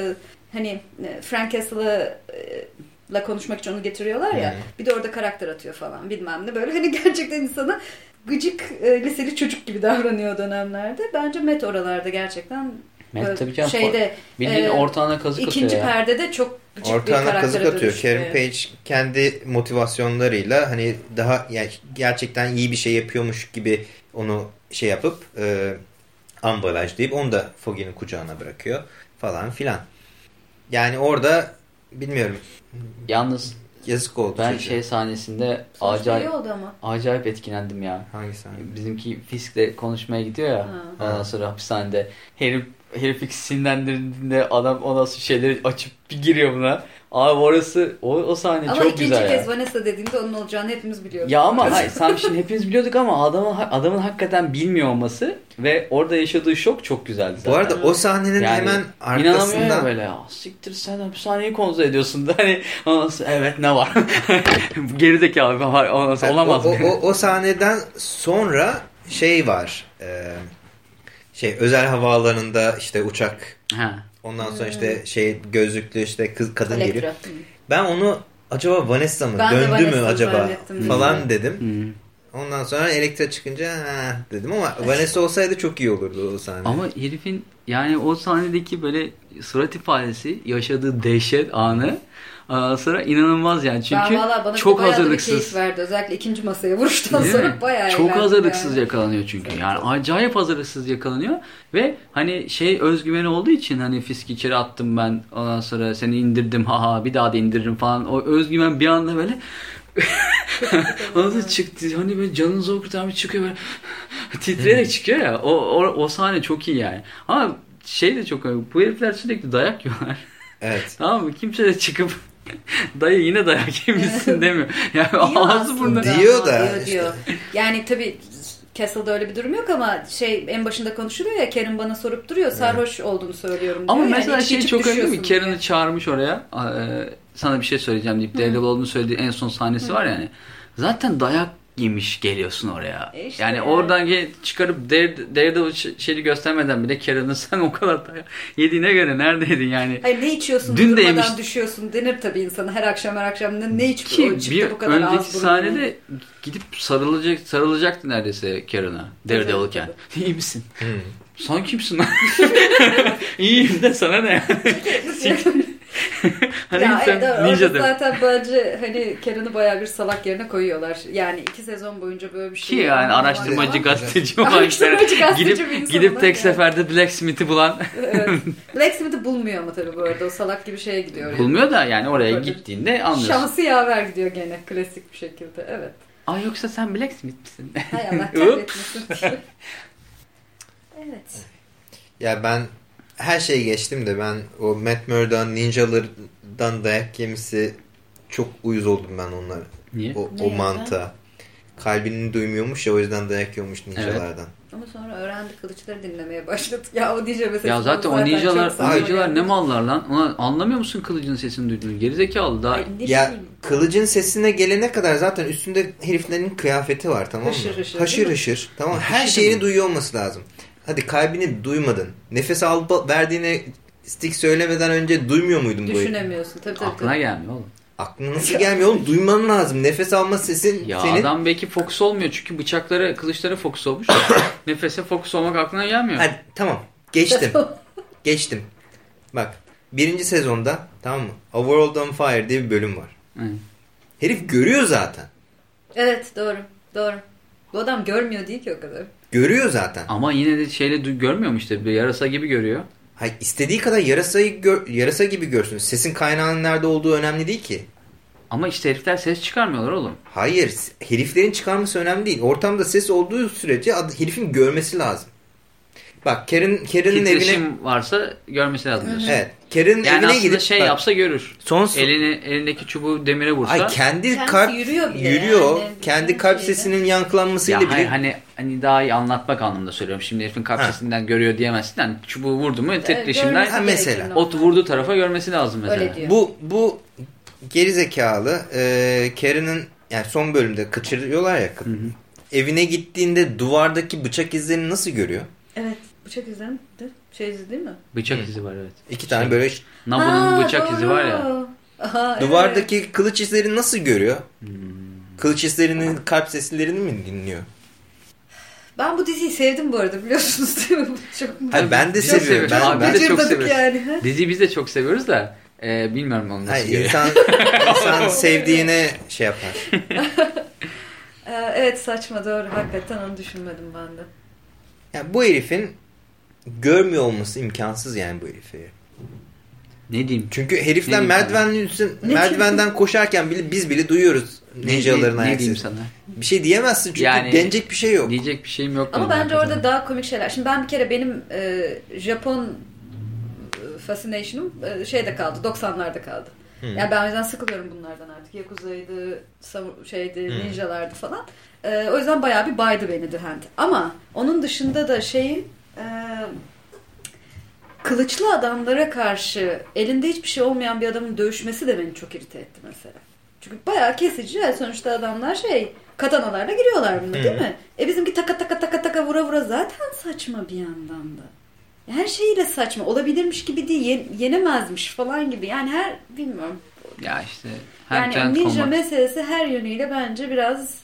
hani e, Frank Castle'ı e, la konuşmak için onu getiriyorlar ya. Hmm. Bir de orada karakter atıyor falan bilmem ne. Böyle hani gerçekten insana gıcık e, liseli çocuk gibi davranıyor dönemlerde. Bence Met oralarda gerçekten Met tabii canım. Şeyde, bildiğin e, ortağına kazık ikinci atıyor İkinci perdede çok gıcık ortağına bir karaktere kazık atıyor. Karen Page kendi motivasyonlarıyla hani daha yani gerçekten iyi bir şey yapıyormuş gibi onu şey yapıp e, ambalajlayıp onu da Foggy'nin kucağına bırakıyor falan filan. Yani orada bilmiyorum Yalnız yazık oldu. Ben çocuğa. şey sahnesinde acayip acayip etkilendim ya. Hangi sahne? Bizimki Fisk'le konuşmaya gidiyor ya. Ha. Ondan sonra hapishanede herif herif sinirlendirdiğinde adam o nasıl şeyleri açıp bir giriyor buna. Abi orası o, o sahne ama çok güzel. Ama ikinci kez Vanessa dediğinde onun olacağını hepimiz biliyorduk. Ya ama hayır sen şimdi hepimiz biliyorduk ama adamın adamın hakikaten bilmiyor olması ve orada yaşadığı şok çok güzeldi zaten. Bu arada o sahnenin yani, hemen arkasında ya böyle ya siktir sen hapishaneyi kontrol ediyorsun da hani evet ne var gerideki abi olamaz. O, o, o, o sahneden sonra şey var. E, şey özel havaalanında işte uçak ha. ondan sonra işte hmm. şey gözlüklü işte kız kadın Elektro. geliyor. Ben onu acaba Vanessa mı ben döndü mü acaba falan dedim. Hmm. Ondan sonra Elektra çıkınca ha dedim ama Vanessa olsaydı çok iyi olurdu o sahne. Ama herifin yani o sahnedeki böyle surat ifadesi yaşadığı dehşet anı sonra inanılmaz yani çünkü bana çok hazırlıksız. verdi. Özellikle ikinci masaya vuruştan Değil sonra mi? bayağı Çok hazırlıksız yani. yakalanıyor çünkü. Yani acayip hazırlıksız yakalanıyor ve hani şey özgüveni olduğu için hani fisk içeri attım ben ondan sonra seni indirdim haha bir daha da indiririm falan. O özgüven bir anda böyle Ondan çıktı. Hani böyle canını zor kurtarmış çıkıyor böyle titreyerek çıkıyor ya. O, o, o sahne çok iyi yani. Ama şey de çok bu herifler sürekli dayak yiyorlar. Evet. tamam mı? Kimse de çıkıp Dayı yine dayak yemişsin demiyor. Yani diyor ağzı burnuna. Diyor da. Diyor, diyor. Yani tabii Castle'da öyle bir durum yok ama şey en başında konuşuluyor ya Karen bana sorup duruyor sarhoş olduğunu söylüyorum diyor. Ama mesela yani şey çok önemli mi? Karen'ı çağırmış oraya. E, sana bir şey söyleyeceğim deyip Daredevil olduğunu söylediği en son sahnesi Hı. var yani. Zaten dayak giymiş geliyorsun oraya. E işte yani yani. oradan çıkarıp Dare- Daredevil şeyi göstermeden bile Karen'ın sen o kadar yediğine göre neredeydin yani? Hayır ne içiyorsun Dün de yemiş- düşüyorsun denir tabii insana her akşam her akşam ne, ne iç Ki o çıktı bir bu kadar önceki az sahnede gidip sarılacak sarılacaktı neredeyse Karen'a Daredevil'ken. İyi misin? Hmm. Sen kimsin lan? İyiyim de sana ne? Hani ya sen evet, orada ninja de. zaten bence hani Karen'ı bayağı bir salak yerine koyuyorlar. Yani iki sezon boyunca böyle bir şey. Ki yani araştırmacı lazım. gazeteci olan Araştırmacı işte bir gidip gidip tek yani. seferde Blacksmith'i bulan evet. Blacksmith'i bulmuyor ama tabii bu arada. O salak gibi şeye gidiyor. bulmuyor da yani oraya Böyle gittiğinde anlıyorsun. Şansı yaver gidiyor gene klasik bir şekilde. Evet. Ay yoksa sen Blacksmith misin? Hay Allah kahretmesin. evet. Ya ben her şeyi geçtim de ben o Matt Murdock'ın ninjalardan dayak yemesi çok uyuz oldum ben onlara. Niye? O, Ne o mantığa. Kalbini duymuyormuş ya o yüzden dayak yiyormuş ninjalardan. Ama sonra öğrendi kılıçları dinlemeye başladı. Ya o ninja meselesi. Ya zaten o ninjalar, o ninjalar ne mallar lan? Ona anlamıyor musun kılıcın sesini duyduğunu? Gerizekalı daha. Ay, Ya kılıcın sesine gelene kadar zaten üstünde heriflerin kıyafeti var tamam mı? Hışır hışır, mi? hışır. Tamam? Hışır Her şeyini mi? duyuyor olması lazım. Hadi kalbini duymadın. Nefes alıp verdiğine stick söylemeden önce duymuyor muydun bu? Düşünemiyorsun. Tabii tabii. Aklına tabii. gelmiyor oğlum. Aklına nasıl gelmiyor oğlum? Duyman lazım. Nefes alma sesin Ya senin. adam belki fokus olmuyor çünkü bıçaklara, kılıçlara fokus olmuş. Nefese fokus olmak aklına gelmiyor. Hadi tamam. Geçtim. Geçtim. Bak birinci sezonda tamam mı? A World on Fire diye bir bölüm var. Hı. Herif görüyor zaten. Evet doğru. Doğru. Bu adam görmüyor değil ki o kadar. Görüyor zaten. Ama yine de şeyle görmüyor mu işte? Bir yarasa gibi görüyor. Hayır, istediği kadar yarasayı gör, yarasa gibi görsün. Sesin kaynağının nerede olduğu önemli değil ki. Ama işte herifler ses çıkarmıyorlar oğlum. Hayır. Heriflerin çıkarması önemli değil. Ortamda ses olduğu sürece herifin görmesi lazım. Bak Karen, Karen'in evine... Varsa görmesi lazım diyorsun. Evet. Karen'in Yani evine gidip... şey bak, yapsa görür. Son, Elini elindeki çubuğu demire vursa. Ay kendi Kendisi kalp yürüyor bile yürüyor. yani. Kendi kalp şeyde. sesinin yankılanmasıyla ya bile hayır, hani hani daha iyi anlatmak anlamında söylüyorum. Şimdi herifin kalp Ha. sesinden görüyor diyemezsin. Yani çubuğu vurdu mu titreşimden Ha, mesela. ot vurduğu tarafa görmesi lazım mesela. Öyle diyor. bu bu gerizekalı e, Karen'in yani son bölümde kaçırıyorlar ya kadını. Evine gittiğinde duvardaki bıçak izlerini nasıl görüyor? Evet. Bıçak izlendi. Şey izi değil mi? Bıçak izi var evet. İki tane Şey, böyle Nabu'nun bıçak izi var ya. doğru. Aha, evet. duvardaki kılıç izlerini nasıl görüyor? Hmm. Kılıç izlerinin kalp seslerini mi dinliyor? Ben bu diziyi sevdim bu arada biliyorsunuz değil mi? Çok Hayır, ben de seviyorum. seviyoruz. Ben, Abi ben, de çok seviyoruz. yani. Diziyi biz de çok seviyoruz da e, bilmiyorum onu nasıl hayır, görüyor. insan, insan sevdiğine şey yapar. Ee, evet saçma doğru. Hakikaten onu düşünmedim ben de. Yani bu herifin görmüyor olması imkansız yani bu herifi. Ne diyeyim? Çünkü herifler Ne merdivenin üstün, Ne merdivenden koşarken bile biz bile duyuyoruz Ne, ninjaların ne, ne ayak diyeyim sana? Bir şey diyemezsin çünkü Yani- denecek bir şey yok. Diyecek bir şeyim yok. Ama bence hakikaten. orada daha komik şeyler. Şimdi ben bir kere benim e, Japon e, fascination'ım e, şeyde kaldı. 90'larda kaldı. Yani ben o yüzden sıkılıyorum bunlardan artık. Yakuza'ydı, şeydi, Hmm. ninjalardı falan. E, o yüzden bayağı bir baydı beni The Hand. Ama onun dışında da şeyin kılıçlı adamlara karşı elinde hiçbir şey olmayan bir adamın dövüşmesi de beni çok irite etti mesela. Çünkü bayağı kesici. Yani sonuçta adamlar şey katanalarla giriyorlar buna değil Hı. mi? E bizimki taka taka taka taka vura vura zaten saçma bir yandan da. Her şeyiyle saçma. Olabilirmiş gibi değil. ye- yenemezmiş falan gibi. Yani her bilmiyorum. Ya işte Yani to hand ninja meselesi her yönüyle bence biraz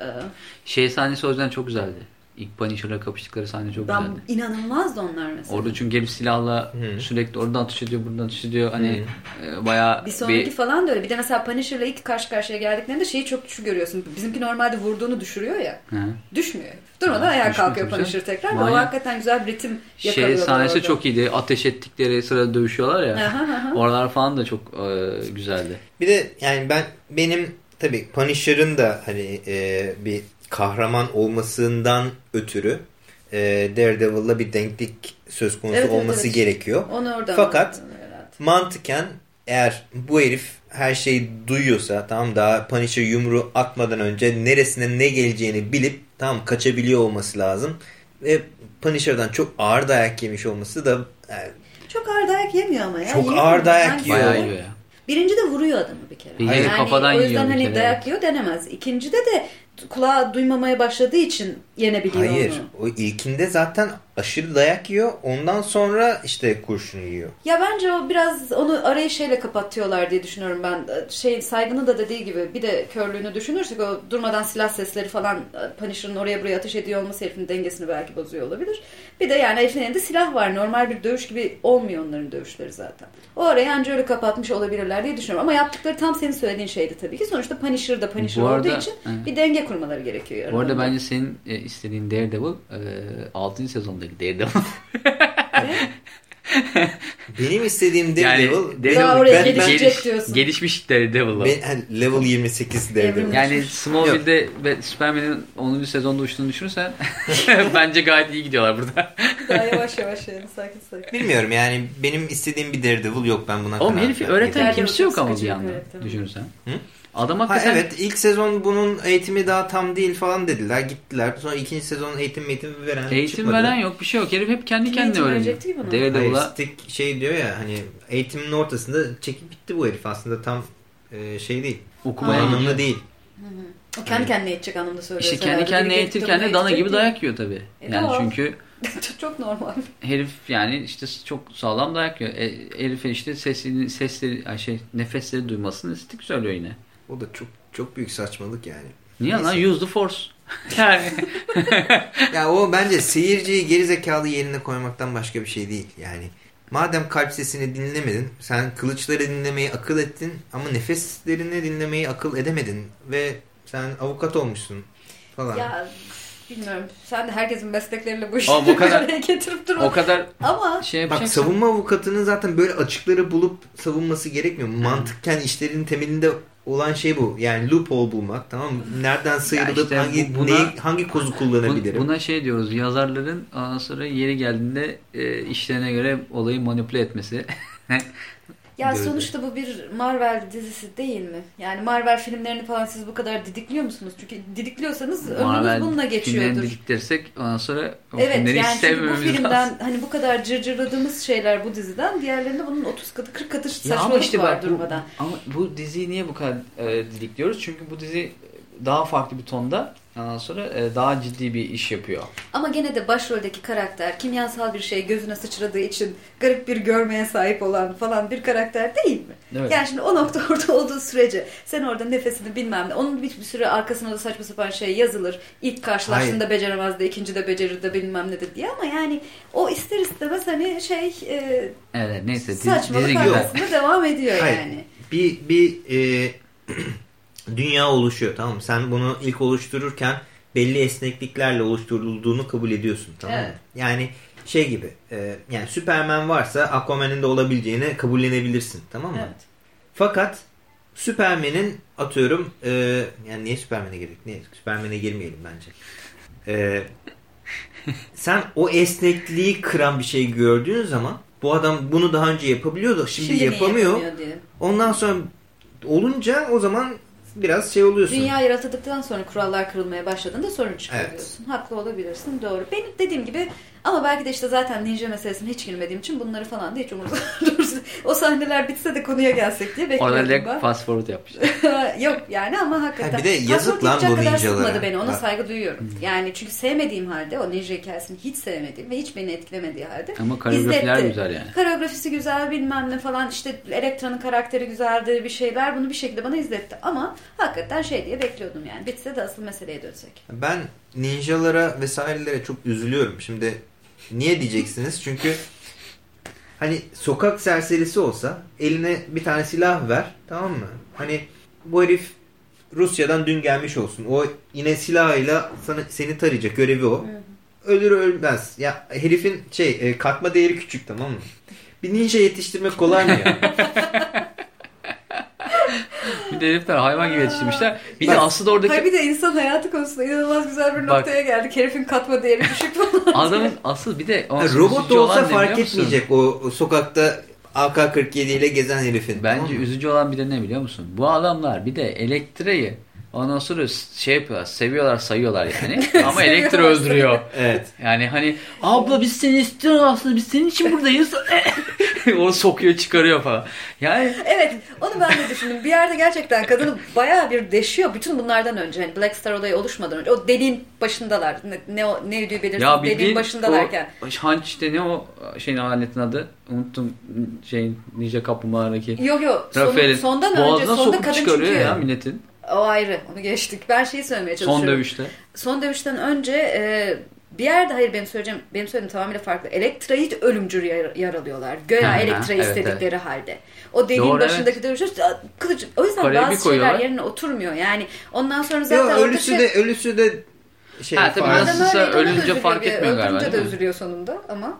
e, Şey sahnesi o yüzden çok güzeldi. İlk Punisher'la kapıştıkları sahne çok ben güzeldi. inanılmazdı onlar mesela. Orada çünkü gelip silahla Hı. sürekli oradan atış ediyor, buradan atış ediyor. Hani e, bayağı Bir sonraki falan da öyle. Bir de mesela Punisher'la ilk karşı karşıya geldiklerinde şeyi çok güçlü görüyorsun. Bizimki normalde vurduğunu düşürüyor ya. Hı. Düşmüyor. Durmadan Ha, ayağa düşmüyor kalkıyor Punisher tekrar. Ve o hakikaten güzel bir ritim Şey yakalıyorlar sahnesi orada. çok iyiydi. Ateş ettikleri sırada dövüşüyorlar ya. Aha, aha. Oralar falan da çok e, güzeldi. Bir de yani ben benim tabii Punisher'ın da hani e, bir kahraman olmasından ötürü e, Daredevil'la bir denklik söz konusu Evet, olması evet. gerekiyor. Onu oradan Fakat-. Mantıken eğer bu herif her şeyi duyuyorsa tamam daha Punisher yumruğu atmadan önce neresine ne geleceğini bilip tamam kaçabiliyor olması lazım. Ve Punisher'dan çok ağır dayak yemiş olması da yani Çok ağır dayak yemiyor ama ya. Çok Yiyor ağır dayak yiyor. Bayağı yiyor ya. Birinci de vuruyor adamı bir kere. Bir yere kafadan o yiyor yüzden bir hani kere. dayak yiyor denemez. İkincide de kulağa duymamaya başladığı için yenebiliyor Hayır. onu. O ilkinde zaten aşırı dayak yiyor. Ondan sonra işte kurşun yiyor. Ya bence o biraz onu arayı şeyle kapatıyorlar diye düşünüyorum ben. Şey saygını da dediği gibi bir de körlüğünü düşünürsek o durmadan silah sesleri falan Punisher'ın oraya buraya ateş ediyor olması herifin dengesini belki bozuyor olabilir. Bir de yani herifin elinde silah var. Normal bir dövüş gibi olmuyor onların dövüşleri zaten. O arayı anca öyle kapatmış olabilirler diye düşünüyorum. Ama yaptıkları tam senin söylediğin şeydi tabii ki. Sonuçta Punisher da Punisher Bu arada- olduğu için Evet. bir denge kurmaları gerekiyor. Bu arada bence senin e, istediğin Daredevil e, 6. sezondaki Daredevil. Benim istediğim yani Daredevil... Daredevil Daha oraya ben- gelişecek geliş- diyorsun. gelişmiş Daredevil. ben, hani level 28 Daredevil. Yani Smallville'de ve Superman'in 10. sezonda uçtuğunu düşünürsen bence gayet iyi gidiyorlar burada. Daha yavaş yavaş yani sakin sakin. Bilmiyorum yani benim istediğim bir Daredevil yok ben buna Oğlum herifi öğreten Daredevil kimse yok ama bir bir öğretmen. düşünürsen. Hı? Adam Ha, hakikaten evet ilk sezon bunun eğitimi daha tam değil falan dediler gittiler. Sonra ikinci sezon eğitim eğitim veren eğitim çıkmadı. veren yok bir şey yok. Herif hep kendi kendine öğreniyor. Daredevil'a stick şey diyor ya hani eğitimin ortasında çekip bitti bu herif aslında tam e, şey değil. okumaya Aa. gidiyor. Anlamlı değil. O kendi kendine eğitecek anlamda söylüyorsun. İşte kendi kendine eğitirken gelip de dana gibi dayak yiyor tabii. E, Yani doğal. çünkü değil. çok normal. herif yani işte çok sağlam dayak yiyor. E, herife işte sesini, sesleri, şey nefesleri duymasını stick söylüyor yine. O da çok çok büyük saçmalık yani. Niye Neyse. lan? Use the force. Yani ya o bence seyirciyi gerizekalı yerine koymaktan başka bir şey değil. Yani madem kalp sesini dinlemedin, sen kılıçları dinlemeyi akıl ettin ama nefeslerini dinlemeyi akıl edemedin ve sen avukat olmuşsun falan. Ya bilmiyorum. Sen de herkesin meslekleriyle bu işi bu kadar- getirip durma. o kadar Ama şey Bak savunma avukatının zaten böyle açıkları bulup savunması gerekmiyor. Mantıkken işlerinin temelinde olan şey bu. Yani loophole bulmak tamam mı? Nereden sıyrılıp işte hangi bu- buna- neyi, hangi kozu kullanabilirim? Buna şey diyoruz yazarların ondan sonra yeri geldiğinde e, işlerine göre olayı manipüle etmesi. ya Böyle. sonuçta bu bir Marvel dizisi değil mi? Yani Marvel filmlerini falan siz bu kadar didikliyor musunuz? Çünkü didikliyorsanız ömrünüz bununla geçiyordur. diktirsek ondan sonra o Evet filmleri yani çünkü bu filmden lazım. hani bu kadar cırcırladığımız şeyler bu diziden diğerlerinde bunun 30 katı 40 katı saçmalık ama işte var bak bu, durmadan. ama bu diziyi niye bu kadar e, didikliyoruz? Çünkü bu dizi daha farklı bir tonda ondan sonra e, daha ciddi bir iş yapıyor. Ama gene de başroldeki karakter kimyasal bir şey gözüne sıçradığı için garip bir görmeye sahip olan falan bir karakter değil mi? Evet. Yani şimdi o nokta orada olduğu sürece sen orada nefesini bilmem ne. Onun bir, bir süre arkasına da saçma sapan şey yazılır. İlk karşılaştığında beceremez de ikinci de becerir de bilmem nedir diye ama yani o ister istemez hani şey e, Evet neyse dizi, saçmalık dizi arkasında devam ediyor Hayır. yani. bir bir e, dünya oluşuyor tamam mı? Sen bunu ilk oluştururken belli esnekliklerle oluşturulduğunu kabul ediyorsun tamam mı? Evet. Yani şey gibi e, yani Superman varsa Aquaman'ın da olabileceğini kabullenebilirsin tamam mı? Evet. Fakat Superman'in atıyorum e, yani niye Superman'e girdik? Niye? Superman'e girmeyelim bence. E, sen o esnekliği kıran bir şey gördüğün zaman bu adam bunu daha önce yapabiliyordu. Şimdi, niye yapamıyor. yapamıyor diye. Ondan sonra olunca o zaman biraz şey oluyorsun. Dünya yaratıldıktan sonra kurallar kırılmaya başladığında sorun çıkarıyorsun. Haklı olabilirsin doğru. Benim dediğim gibi ama belki de işte zaten ninja meselesine hiç girmediğim için bunları falan da hiç umursamıyorum. o sahneler bitse de konuya gelsek diye bekliyordum direkt ben. fast forward yapmışlar. Yok yani ama hakikaten. Ha, bir de yazık lan bu kadar ninjalara. sıkmadı beni ona Bak. saygı duyuyorum. Yani çünkü sevmediğim halde o ninja hikayesini hiç sevmediğim ve hiç beni etkilemediği halde. Ama koreografiler izletti. güzel yani. Koreografisi güzel bilmem ne falan işte Elektra'nın karakteri güzeldi bir şeyler bunu bir şekilde bana izletti. Ama hakikaten şey diye bekliyordum yani bitse de asıl meseleye dönsek. Ben ninjalara vesairelere çok üzülüyorum. Şimdi niye diyeceksiniz? Çünkü hani sokak serserisi olsa eline bir tane silah ver tamam mı? Hani bu herif Rusya'dan dün gelmiş olsun. O yine silahıyla sana, seni tarayacak görevi o. Ölür ölmez. Ya herifin şey e, katma değeri küçük tamam mı? Bir ninja yetiştirmek kolay mı ya? De herifler hayvan gibi yetiştirmişler. Bir de aslında oradaki Hayır bir de insan hayatı konusunda inanılmaz güzel bir Bak. noktaya geldik. Herifin katma değeri düşük falan. adamın asıl bir de asıl robot da olsa fark etmeyecek o, o sokakta AK-47 ile gezen herifin. Bence tamam üzücü olan bir de ne biliyor musun? Bu adamlar bir de elektriği ondan sonra şey yapıyorlar, seviyorlar, sayıyorlar yani. Ama elektri öldürüyor. Evet. Yani hani abla biz seni istiyoruz aslında biz senin için buradayız. o sokuyor çıkarıyor falan. Yani Evet onu ben de düşündüm. Bir yerde gerçekten kadını bayağı bir deşiyor. Bütün bunlardan önce hani Black Star olayı oluşmadan önce. O deliğin başındalar. Ne, ne, o- ne ödüğü belirsiz ya deliğin başındalarken. o hanç işte ne o şeyin aletin adı? Unuttum şeyin Ninja Kaplumbağa'daki. Yok yok. Son, sondan önce sonda kadın çıkarıyor çünkü. ya milletin. O ayrı. Onu geçtik. Ben şeyi söylemeye çalışıyorum. Son dövüşte. Son dövüşten önce e, bir yerde hayır benim söyleyeceğim benim söylediğim tamamıyla farklı. Elektra'yı ölümcül yar- yaralıyorlar. Göya Elektra'yı evet, istedikleri halde. O deliğin Doğru, başındaki dövüşler kılıç. O yüzden Parayı bazı şeyler yerine oturmuyor. Yani ondan sonra zaten Yok orada ölüsü şey... de ölüsü de şey Ha, tabii Nasılsa ölünce fark etmiyor galiba, Öldürünce de üzülüyor sonunda ama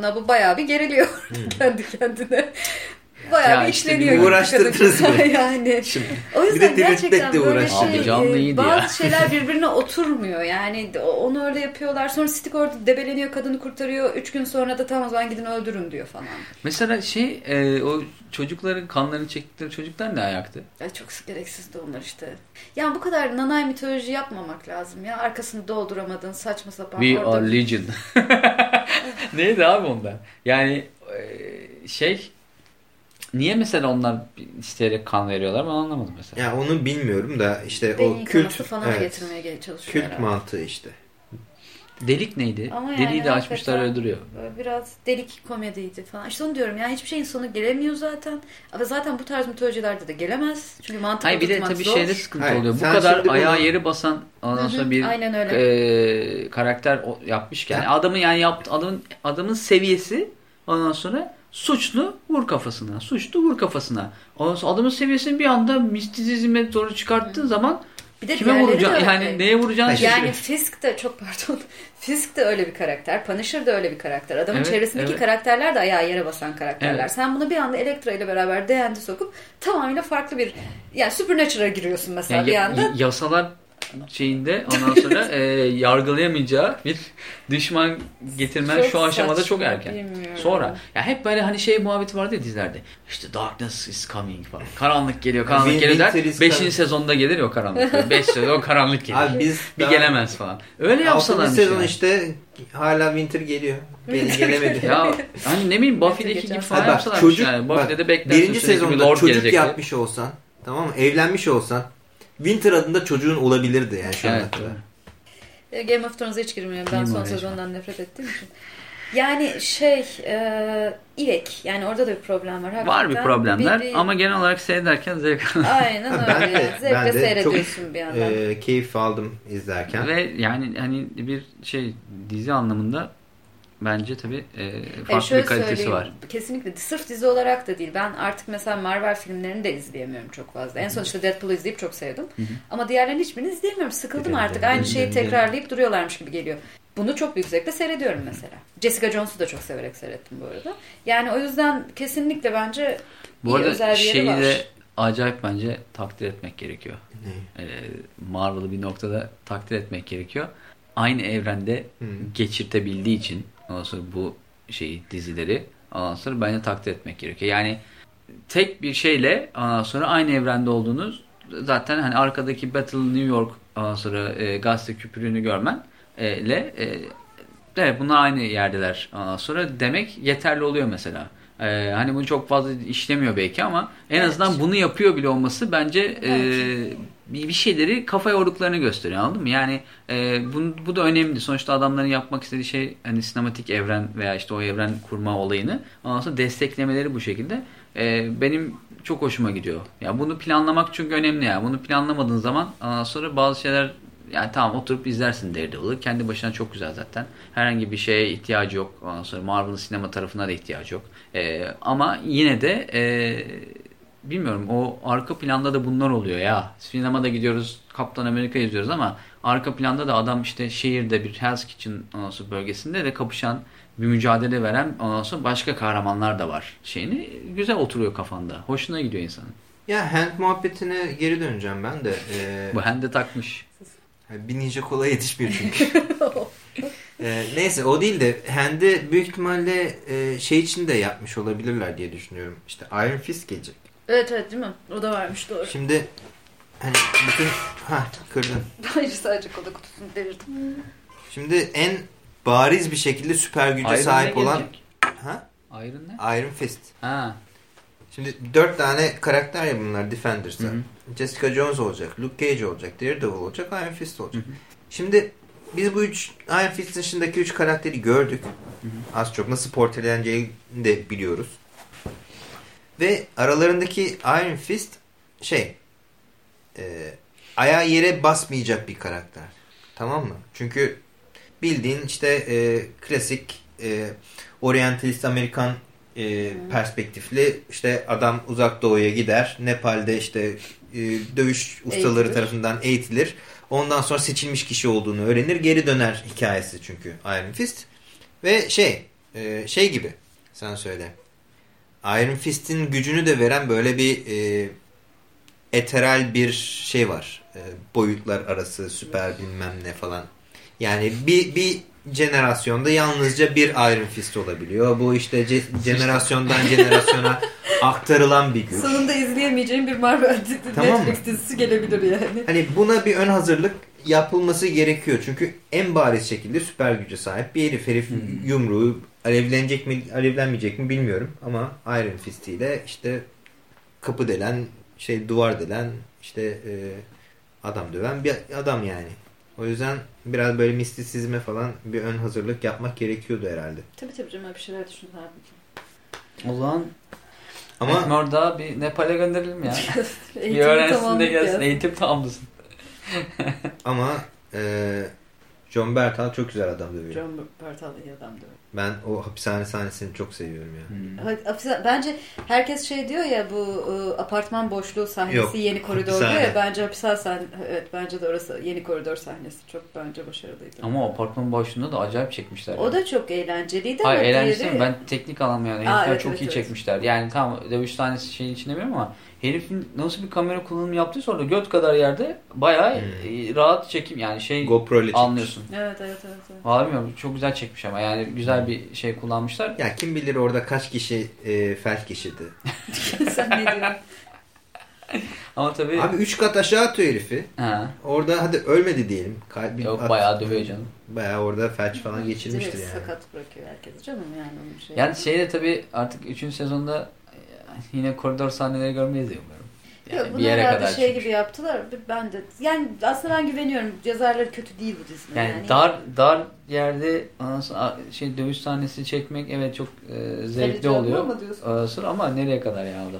Nabu bayağı bir geriliyor kendi kendine. Bayağı Ya bir işte işleniyor. bir kadın. mı? yani. Şimdi. O Bir yüzden de diriltmek gerçekten de böyle şey, Abi e, bazı ya. şeyler birbirine oturmuyor. Yani onu öyle yapıyorlar. Sonra Stick orada debeleniyor, kadını kurtarıyor. Üç gün sonra da tamam o zaman gidin öldürün diyor falan. Mesela şey e, o çocukların kanlarını çektikleri çocuklar ne ayaktı? Ya çok gereksizdi onlar işte. Yani bu kadar nanay mitoloji yapmamak lazım ya. Arkasını dolduramadın saçma sapan. We orada- are legion. Neydi abi onlar? Yani e, şey niye mesela onlar isteyerek kan veriyorlar ben anlamadım mesela. Ya onu bilmiyorum da işte Beyin o kült falan evet, getirmeye çalışıyor kült herhalde. mantığı işte. Delik neydi? Ama yani Deliği de açmışlar hakikaten öyle duruyor. böyle Biraz delik komediydi falan. İşte onu diyorum yani hiçbir şeyin sonu gelemiyor zaten. Ama zaten bu tarz mitolojilerde de gelemez. Çünkü mantık Hayır bir de tabii zor. şeyde sıkıntı Hayır, oluyor. Bu kadar şimdi bunu- ayağa yeri basan ondan sonra bir aynen öyle. e, karakter o- yapmışken Ya. adamın yani yaptı adamın adamın seviyesi ondan sonra suçlu vur kafasına. Suçlu vur kafasına. Adamın seviyesini bir anda mistizizme doğru çıkarttığın zaman Bir de kime öyle. Yani neye vuracağını Yani şaşırıyorsun. Fisk de çok pardon. Fisk de öyle bir karakter. Punisher de öyle bir karakter. Adamın Evet, çevresindeki evet. karakterler de ayağa yere basan karakterler. Evet. Sen bunu bir anda Elektra ile beraber D&D sokup tamamıyla farklı bir yani Supernatural'a giriyorsun mesela Yani bir anda. yasalar şeyinde ondan sonra e, yargılayamayacağı bir düşman getirmen Çok şu aşamada saçma, çok erken. bilmiyorum. Sonra ya hep böyle hani şey muhabbeti vardı ya dizilerde. İşte darkness is coming falan. Karanlık geliyor, karanlık Win- geliyor der. winter is 5. coming. sezonda gelir o karanlık. 5 sezon karanlık geliyor. Abi biz bir daha- gelemez falan. Öyle yapsalar Altıncı sezon işte hala Winter geliyor. Gel, gelemedi. Ya hani ne bileyim Buffy'deki gibi falan yapsalar. çocuk, yani. bak, Buffy'de de beklersin. birinci sezonda çocuk gelecekti. yapmış olsan tamam mı? Evlenmiş olsan Winter adında çocuğun olabilirdi yani şu ana Evet, kadar. doğru. E, Game of Thrones'a hiç girmiyorum. Ben son sezondan nefret ettiğim için. Yani şey e, İvek yani orada da bir problem var. Var bir hakikaten. problemler Bir- bir- ama genel olarak seyrederken zevk Aynen Ha, öyle. ben de-. Zevkle ben de çok, seyrediyorsun bir yandan. e, keyif aldım izlerken. Ve yani hani bir şey dizi anlamında bence tabii e, E, farklı şöyle bir kalitesi var. Kesinlikle sırf dizi olarak da değil. Ben artık mesela Marvel filmlerini de izleyemiyorum çok fazla. En son işte Deadpool'u izleyip çok sevdim. Ama diğerlerin hiçbirini izleyemiyorum. Sıkıldım Gidelim, artık. Aynı şeyi tekrarlayıp duruyorlarmış gibi geliyor. Bunu çok büyük zevkle seyrediyorum mesela. Jessica Jones'u da çok severek seyrettim bu arada. Yani o yüzden kesinlikle bence Bu iyi arada özel bir yeri şeyi var. de acayip bence takdir etmek gerekiyor. Ne? E, Marvel'ı bir noktada takdir etmek gerekiyor. Aynı evrende Hı. geçirtebildiği için ondan bu şeyi dizileri ondan sonra bence takdir etmek gerekiyor. Yani tek bir şeyle ondan sonra aynı evrende olduğunuz zaten hani arkadaki Battle New York ondan sonra e, gazete küpürünü görmen e, ile e, evet bunlar aynı yerdeler ondan sonra demek yeterli oluyor mesela. E, hani bunu çok fazla işlemiyor belki ama en Evet. azından bunu yapıyor bile olması bence e, Evet. Bir bir şeyleri kafa yorduklarını gösteriyor anladın mı? Yani e, bu, bu da önemli. Sonuçta adamların yapmak istediği şey hani sinematik evren veya işte o evren kurma olayını ondan sonra desteklemeleri bu şekilde. E, benim çok hoşuma gidiyor. Ya bunu planlamak çünkü önemli ya. Bunu planlamadığın zaman ondan sonra bazı şeyler yani tamam oturup izlersin Daredevil'ı. Kendi başına çok güzel zaten. Herhangi bir şeye ihtiyacı yok. Ondan sonra Marvel'ın sinema tarafına da ihtiyacı yok. E, ama yine de e, bilmiyorum o arka planda da bunlar oluyor ya. Sinemada gidiyoruz Kaptan Amerika izliyoruz ama arka planda da adam işte şehirde bir Hell's Kitchen sonra bölgesinde de kapışan bir mücadele veren ondan sonra başka kahramanlar da var. Şeyini güzel oturuyor kafanda. Hoşuna gidiyor insanın. Ya hand muhabbetine geri döneceğim ben de. Ee, Bu hende takmış. bir ninja kola yetişmiyor çünkü. Ee, neyse o değil de hand'i büyük ihtimalle e, şey için de yapmış olabilirler diye düşünüyorum. İşte Iron Fist gelecek. Evet evet değil mi? O da varmış doğru. Şimdi hani bütün ha kırdın. Ben sadece kola kutusunu devirdim. Şimdi en bariz bir şekilde süper güce Iron sahip olan ha Iron ne? Iron Fist. Ha. Şimdi dört tane karakter ya bunlar Defenders'a. Hı hı. Jessica Jones olacak, Luke Cage olacak, Daredevil olacak, Iron Fist olacak. Şimdi biz bu üç Iron Fist dışındaki üç karakteri gördük. Az çok nasıl portreleneceğini de biliyoruz. Ve aralarındaki Iron Fist şey e, ayağı yere basmayacak bir karakter. Tamam mı? Çünkü bildiğin işte e, klasik e, oryantalist Amerikan e, perspektifli işte adam uzak doğuya gider. Nepal'de işte e, dövüş ustaları Eğitilir. tarafından eğitilir. Ondan sonra seçilmiş kişi olduğunu öğrenir. Geri döner hikayesi çünkü Iron Fist. Ve şey e, şey gibi sen söyle. Iron Fist'in gücünü de veren böyle bir e, eteral bir şey var. E, boyutlar arası süper bilmem ne falan. Yani bir, bir jenerasyonda yalnızca bir Iron Fist olabiliyor. Bu işte ce- jenerasyondan jenerasyona aktarılan bir güç. Sonunda izleyemeyeceğim bir Marvel Tamam? Netflix dizisi gelebilir yani. Hani buna bir ön hazırlık yapılması gerekiyor. Çünkü en bariz şekilde süper güce sahip bir herif. Herif yumruğu alevlenecek mi alevlenmeyecek mi bilmiyorum. Ama Iron Fist ile işte kapı delen, şey duvar delen, işte e, adam döven bir adam yani. O yüzden biraz böyle mistisizme falan bir ön hazırlık yapmak gerekiyordu herhalde. Tabii tabii canım öyle bir şeyler düşünürler. O zaman Ama Ama daha bir Nepal'e gönderelim ya. bir öğrensin de gelsin. Eğitim tamamlasın. ama e, John Bertal çok güzel adam dövüyor. John Bartal iyi adam diyor. Ben o hapishane sahnesini çok seviyorum ya. Hmm. Bence herkes şey diyor ya bu e, apartman boşluğu sahnesi Yok, yeni koridor hapishane. diyor ya bence hapishane sahne evet bence de orası yeni koridor sahnesi çok bence başarılıydı. Ama o apartman başında da acayip çekmişler. o yani. da çok eğlenceliydi Hayır ama eğlenceli diğeri- mi? Ben teknik anlamı yani. Aa, Herifler evet, çok evet, iyi evet. çekmişler. Yani tam dövüş tanesi şeyin içinde bilmiyorum ama herifin nasıl bir kamera kullanımı yaptıysa orada göt kadar yerde bayağı Hmm. e, rahat çekim yani şey GoPro ile anlıyorsun. Evet evet evet. evet. Bilmiyorum çok güzel çekmiş ama yani güzel bir şey kullanmışlar. Ya kim bilir orada kaç kişi e, felç geçirdi. Sen ne diyorsun? Ama tabii Abi 3 kat aşağı atıyor herifi. ha, Orada hadi ölmedi diyelim. Kalbi yok at- bayağı dövüyor canım. Bayağı orada felç falan geçirmiştir Direkt yani. sakat bırakıyor herkes canım yani şey. Yani şeyde tabii artık 3. sezonda yine koridor sahneleri görmeyiz diye umuyorum. Yani Yok, bir bunu yere herhalde kadar şey çıkmış. gibi yaptılar. Ben de yani aslında ben güveniyorum. Yazarları kötü değil bu dizinin. Yani, Yani, dar dar yerde şey dövüş sahnesi çekmek evet çok e, zevkli Kalıcı oluyor. sıra ama nereye kadar ya o da?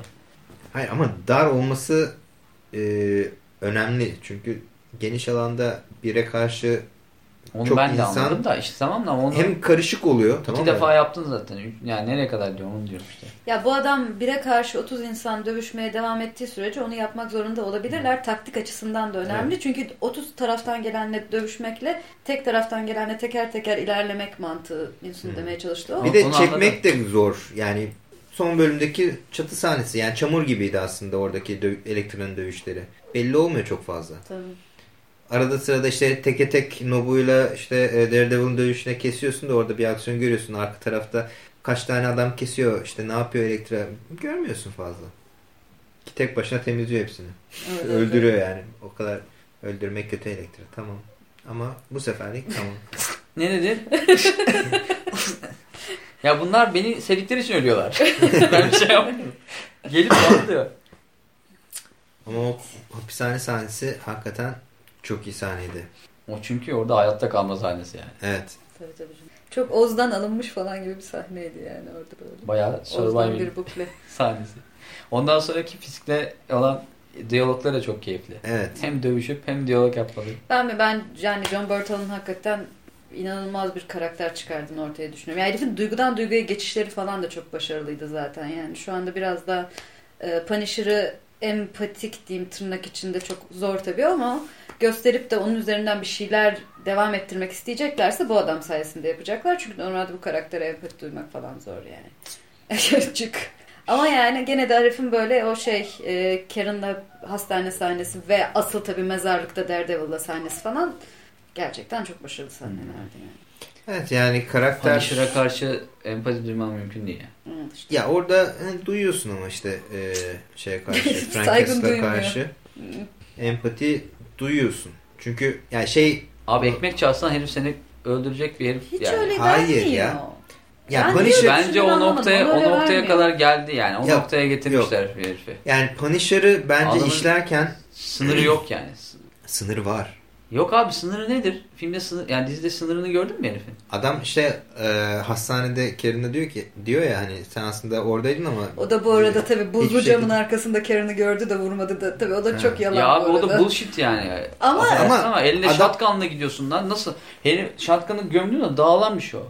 Hayır ama dar olması e, önemli. Çünkü geniş alanda bire karşı Onu Çok ben de insan- anladım da işte tamam da onu hem karışık oluyor. iki tamam mı? defa yaptın zaten. Yani nereye kadar diyorum onu diyorum işte. Ya bu adam bire karşı 30 insan dövüşmeye devam ettiği sürece onu yapmak zorunda olabilirler. Taktik açısından da önemli. Çünkü 30 taraftan gelenle dövüşmekle tek taraftan gelenle teker teker ilerlemek mantığı Insun Hmm. demeye çalıştı o. Bir de Onu çekmek de zor. Yani son bölümdeki çatı sahnesi yani çamur gibiydi aslında oradaki dö- Elektra'nın dövüşleri. Belli olmuyor çok fazla. Tabii. Arada sırada işte teke tek Nobu'yla işte e, Daredevil'ın dövüşüne kesiyorsun da orada bir aksiyon görüyorsun. Arka tarafta kaç tane adam kesiyor işte ne yapıyor Elektra görmüyorsun fazla. Ki tek başına temizliyor hepsini. Evet, evet, Öldürüyor yani. O kadar öldürmek kötü Elektra tamam. Ama bu seferlik tamam. Ne dedi? ya bunlar beni sevdikleri için ölüyorlar. ben bir şey yapmıyorum. Gelip patlıyor. Ama o hapishane sahnesi hakikaten çok iyi sahneydi. O çünkü orada hayatta kalma sahnesi yani. Evet. Tabii, tabii canım. Çok Oz'dan alınmış falan gibi bir sahneydi yani orada böyle. Bayağı survival bir bukle. sahnesi. Ondan sonraki fizikle olan diyaloglar da çok keyifli. Evet. Hem dövüşüp hem diyalog yapmalı. Ben mi ben yani John Bertal'ın hakikaten inanılmaz bir karakter çıkardığını ortaya düşünüyorum. Yani herifin duygudan duyguya geçişleri falan da çok başarılıydı zaten. Yani şu anda biraz da e, Punisher'ı empatik diyeyim tırnak içinde çok zor tabii ama gösterip de onun üzerinden bir şeyler devam ettirmek isteyeceklerse bu adam sayesinde yapacaklar. Çünkü normalde bu karaktere empati duymak falan zor yani. Çık. Ama yani gene de herifin böyle o şey e, Karen'la hastane sahnesi ve asıl tabii mezarlıkta Daredevil'la sahnesi falan gerçekten çok başarılı sahnelerdi yani. Evet yani karakter... Punisher'a karşı empati duymam mümkün değil. yani. Evet işte. Ya orada hani duyuyorsun ama işte e, şeye karşı, Frank Saygın karşı empati duyuyorsun. Çünkü yani şey Abi ekmek çalsan herif seni öldürecek bir herif. Hiç yani. öyle Hayır ya. Ya Ben Punisher Bence o noktaya o noktaya vermiyor. kadar geldi yani. O Yok, noktaya getirmişler herifi. yani Punisher'ı bence Adamın- işlerken Sınırı yok yani. sınır var. Yok abi sınırı nedir? Filmde sınır yani dizide sınırını gördün mü herifin? Adam işte e, hastanede Karen'e diyor ki diyor ya hani sen aslında oradaydın ama O da bu arada tabii buzlu camın şekilde- arkasında Karen'ı gördü de vurmadı da tabii o da Ha. çok yalan ya abi o da bullshit yani. Ama- Ama ama, eline adam- şatkanla gidiyorsun lan. Nasıl? Herif şatkanı gömdüğünde dağılanmış o.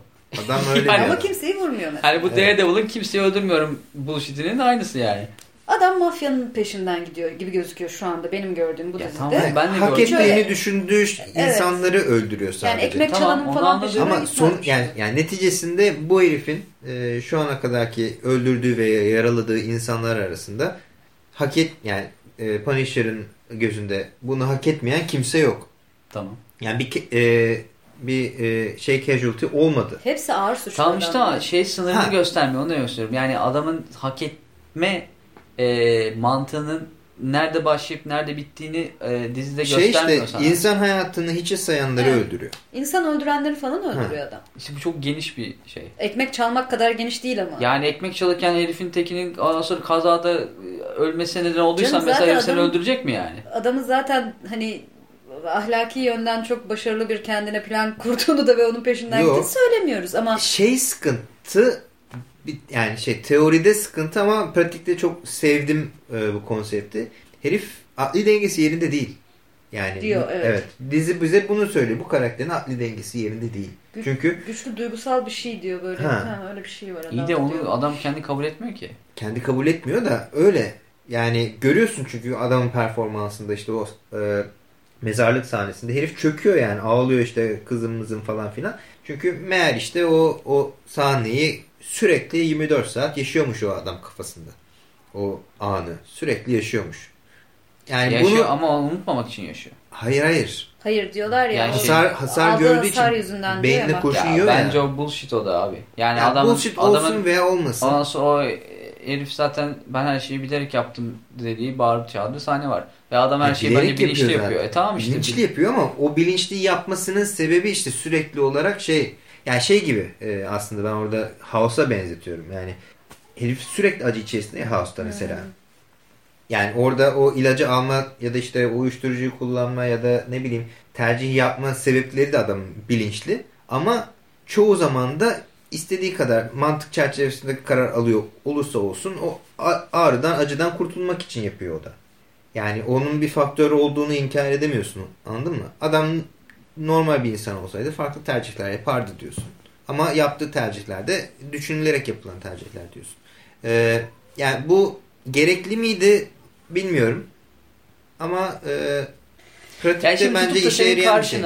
adam öyle Yani. Ama kimseyi vurmuyor mesela. Hani bu Evet. Daredevil'ın kimseyi öldürmüyorum bullshitinin aynısı yani. Adam mafyanın peşinden gidiyor gibi gözüküyor şu anda benim gördüğüm bu Ya dizide. tamam, ben de Hak gördüm. ettiğini Şöyle- düşündüğü insanları öldürüyor sadece. Yani ekmek Tamam, çalanın falan peşinden Ama son yani yani neticesinde bu herifin e, şu ana kadarki öldürdüğü ve yaraladığı insanlar arasında hak et yani e, Punisher'ın gözünde bunu hak etmeyen kimse yok. Tamam. Yani bir e, bir e, şey casualty olmadı. Hepsi ağır suçlardan. Tamam işte ama şey sınırını Ha. göstermiyor onu gösteriyorum. Yani adamın hak etme e, mantığının nerede başlayıp nerede bittiğini e, dizide Şey göstermiyor işte sana. insan hayatını hiçe sayanları Evet. öldürüyor. İnsan öldürenleri falan öldürüyor adam. İşte bu çok geniş bir şey. Ekmek çalmak kadar geniş değil ama. Yani ekmek çalırken herifin tekinin ondan sonra kazada e, ölmesine neden olduysan Canım mesela herif seni öldürecek mi yani? Adamın zaten hani ahlaki yönden çok başarılı bir kendine plan kurduğunu da ve onun peşinden gittiğini söylemiyoruz ama Şey sıkıntı bir- yani şey teoride sıkıntı ama pratikte çok sevdim e, bu konsepti. Herif akli dengesi yerinde değil. Yani Diyor, evet. Dizi bize bunu söylüyor. Bu karakterin akli dengesi yerinde değil. Güç- Çünkü güçlü duygusal bir şey diyor böyle. Ha. Ha. öyle bir şey var. İyi de onu diyor. adam kendi kabul etmiyor ki. kendi kabul etmiyor da öyle. Yani görüyorsun çünkü adamın performansında işte o e, mezarlık sahnesinde herif çöküyor yani ağlıyor işte kızımızın falan filan. Çünkü meğer işte o o sahneyi sürekli 24 saat yaşıyormuş o adam kafasında. O anı sürekli yaşıyormuş. Yani yaşıyor bunu ama onu unutmamak için yaşıyor. hayır hayır. Hayır diyorlar ya. Yani Hasar hasar gördüğü hasar için yüzünden beynine kurşun Ya bence o bullshit o da abi. Yani Ya adamın, bullshit olsun adamın veya olmasın. ondan sonra o herif zaten ben her şeyi bilerek yaptım dediği bağırıp çağırdığı sahne var. Ve adam her şeyi bence bilinçli yapıyor yapıyor. E tamam işte. Bilinçli yapıyor ama o bilinçli yapmasının sebebi işte sürekli olarak şey yani şey gibi e, aslında ben orada House'a benzetiyorum. Yani herif sürekli acı içerisinde ya House'da mesela. Yani orada o ilacı alma ya da işte uyuşturucuyu kullanma ya da ne bileyim tercih yapma sebepleri de adamın bilinçli. Ama çoğu zaman da istediği kadar mantık çerçevesinde karar alıyor olursa olsun o ağrıdan acıdan kurtulmak için yapıyor o da. Yani onun bir faktör olduğunu inkar edemiyorsun. Anladın mı? Adam normal bir insan olsaydı farklı tercihler yapardı diyorsun. Ama yaptığı tercihler de düşünülerek yapılan tercihler diyorsun. Ee, yani bu gerekli miydi bilmiyorum. Ama e, pratikte Yani bence işe yarayan bir şey.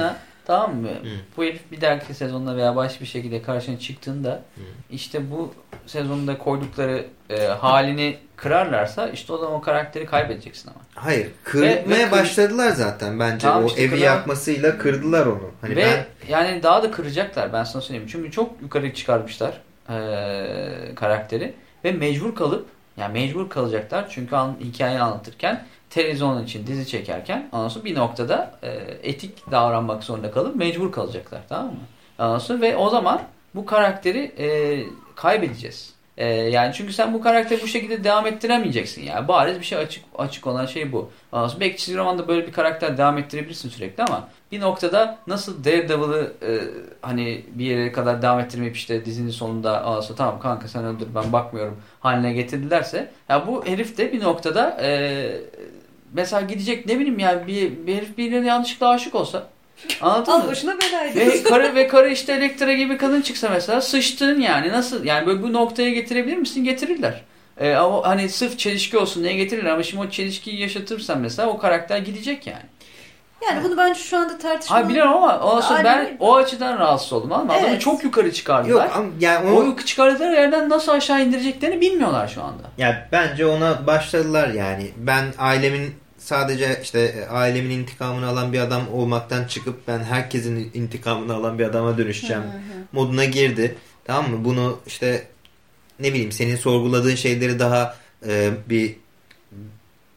Tamam mı? Bu herif bir dahaki sezonda veya başka bir şekilde karşına çıktığında işte bu sezonda koydukları e, halini kırarlarsa işte o zaman o karakteri kaybedeceksin ama. Hayır. Ve- Kırmaya ve kır- başladılar zaten bence. Tamam o işte evi kıran- yakmasıyla kırdılar onu. Hani Ve ben yani daha da kıracaklar ben sana söyleyeyim. Çünkü çok yukarı çıkarmışlar e, karakteri ve mecbur kalıp yani mecbur kalacaklar çünkü an, hikayeyi anlatırken televizyon için dizi çekerken sonra bir noktada e, etik davranmak zorunda kalıp mecbur kalacaklar tamam mı? Sonra ve o zaman bu karakteri e, kaybedeceğiz. E, yani çünkü sen bu karakteri bu şekilde devam ettiremeyeceksin yani. Bariz bir şey açık açık olan şey bu. Sonra belki çizgi romanda böyle bir karakter devam ettirebilirsin sürekli ama bir noktada nasıl Daredevil'ı e, hani bir yere kadar devam ettirmeyip işte dizinin sonunda sonra tamam kanka sen öldür ben bakmıyorum haline getirdilerse ya bu herif de bir noktada e, mesela gidecek ne bileyim yani bir, bir herif birine yanlışlıkla aşık olsa anladın Al mı? başına belaydı. Ve karı ve karı işte Elektra gibi kadın çıksa mesela sıçtın yani nasıl yani böyle bu noktaya getirebilir misin? Getirirler. Ee, ama hani sırf çelişki olsun diye getirirler ama şimdi o çelişkiyi yaşatırsan mesela o karakter gidecek yani. Yani bunu bence şu anda tartışmalı. Hayır biliyorum ama ondan sonra ben Aynen. o açıdan rahatsız oldum ama adamı Evet. çok yukarı çıkardılar. yok ama yani onu, O yukarı çıkardıkları yerden nasıl aşağı indireceklerini bilmiyorlar şu anda. Ya bence ona başladılar yani. Ben ailemin sadece işte e, ailemin intikamını alan bir adam olmaktan çıkıp ben herkesin intikamını alan bir adama dönüşeceğim moduna girdi. Tamam mı? Bunu işte ne bileyim senin sorguladığın şeyleri daha e, bir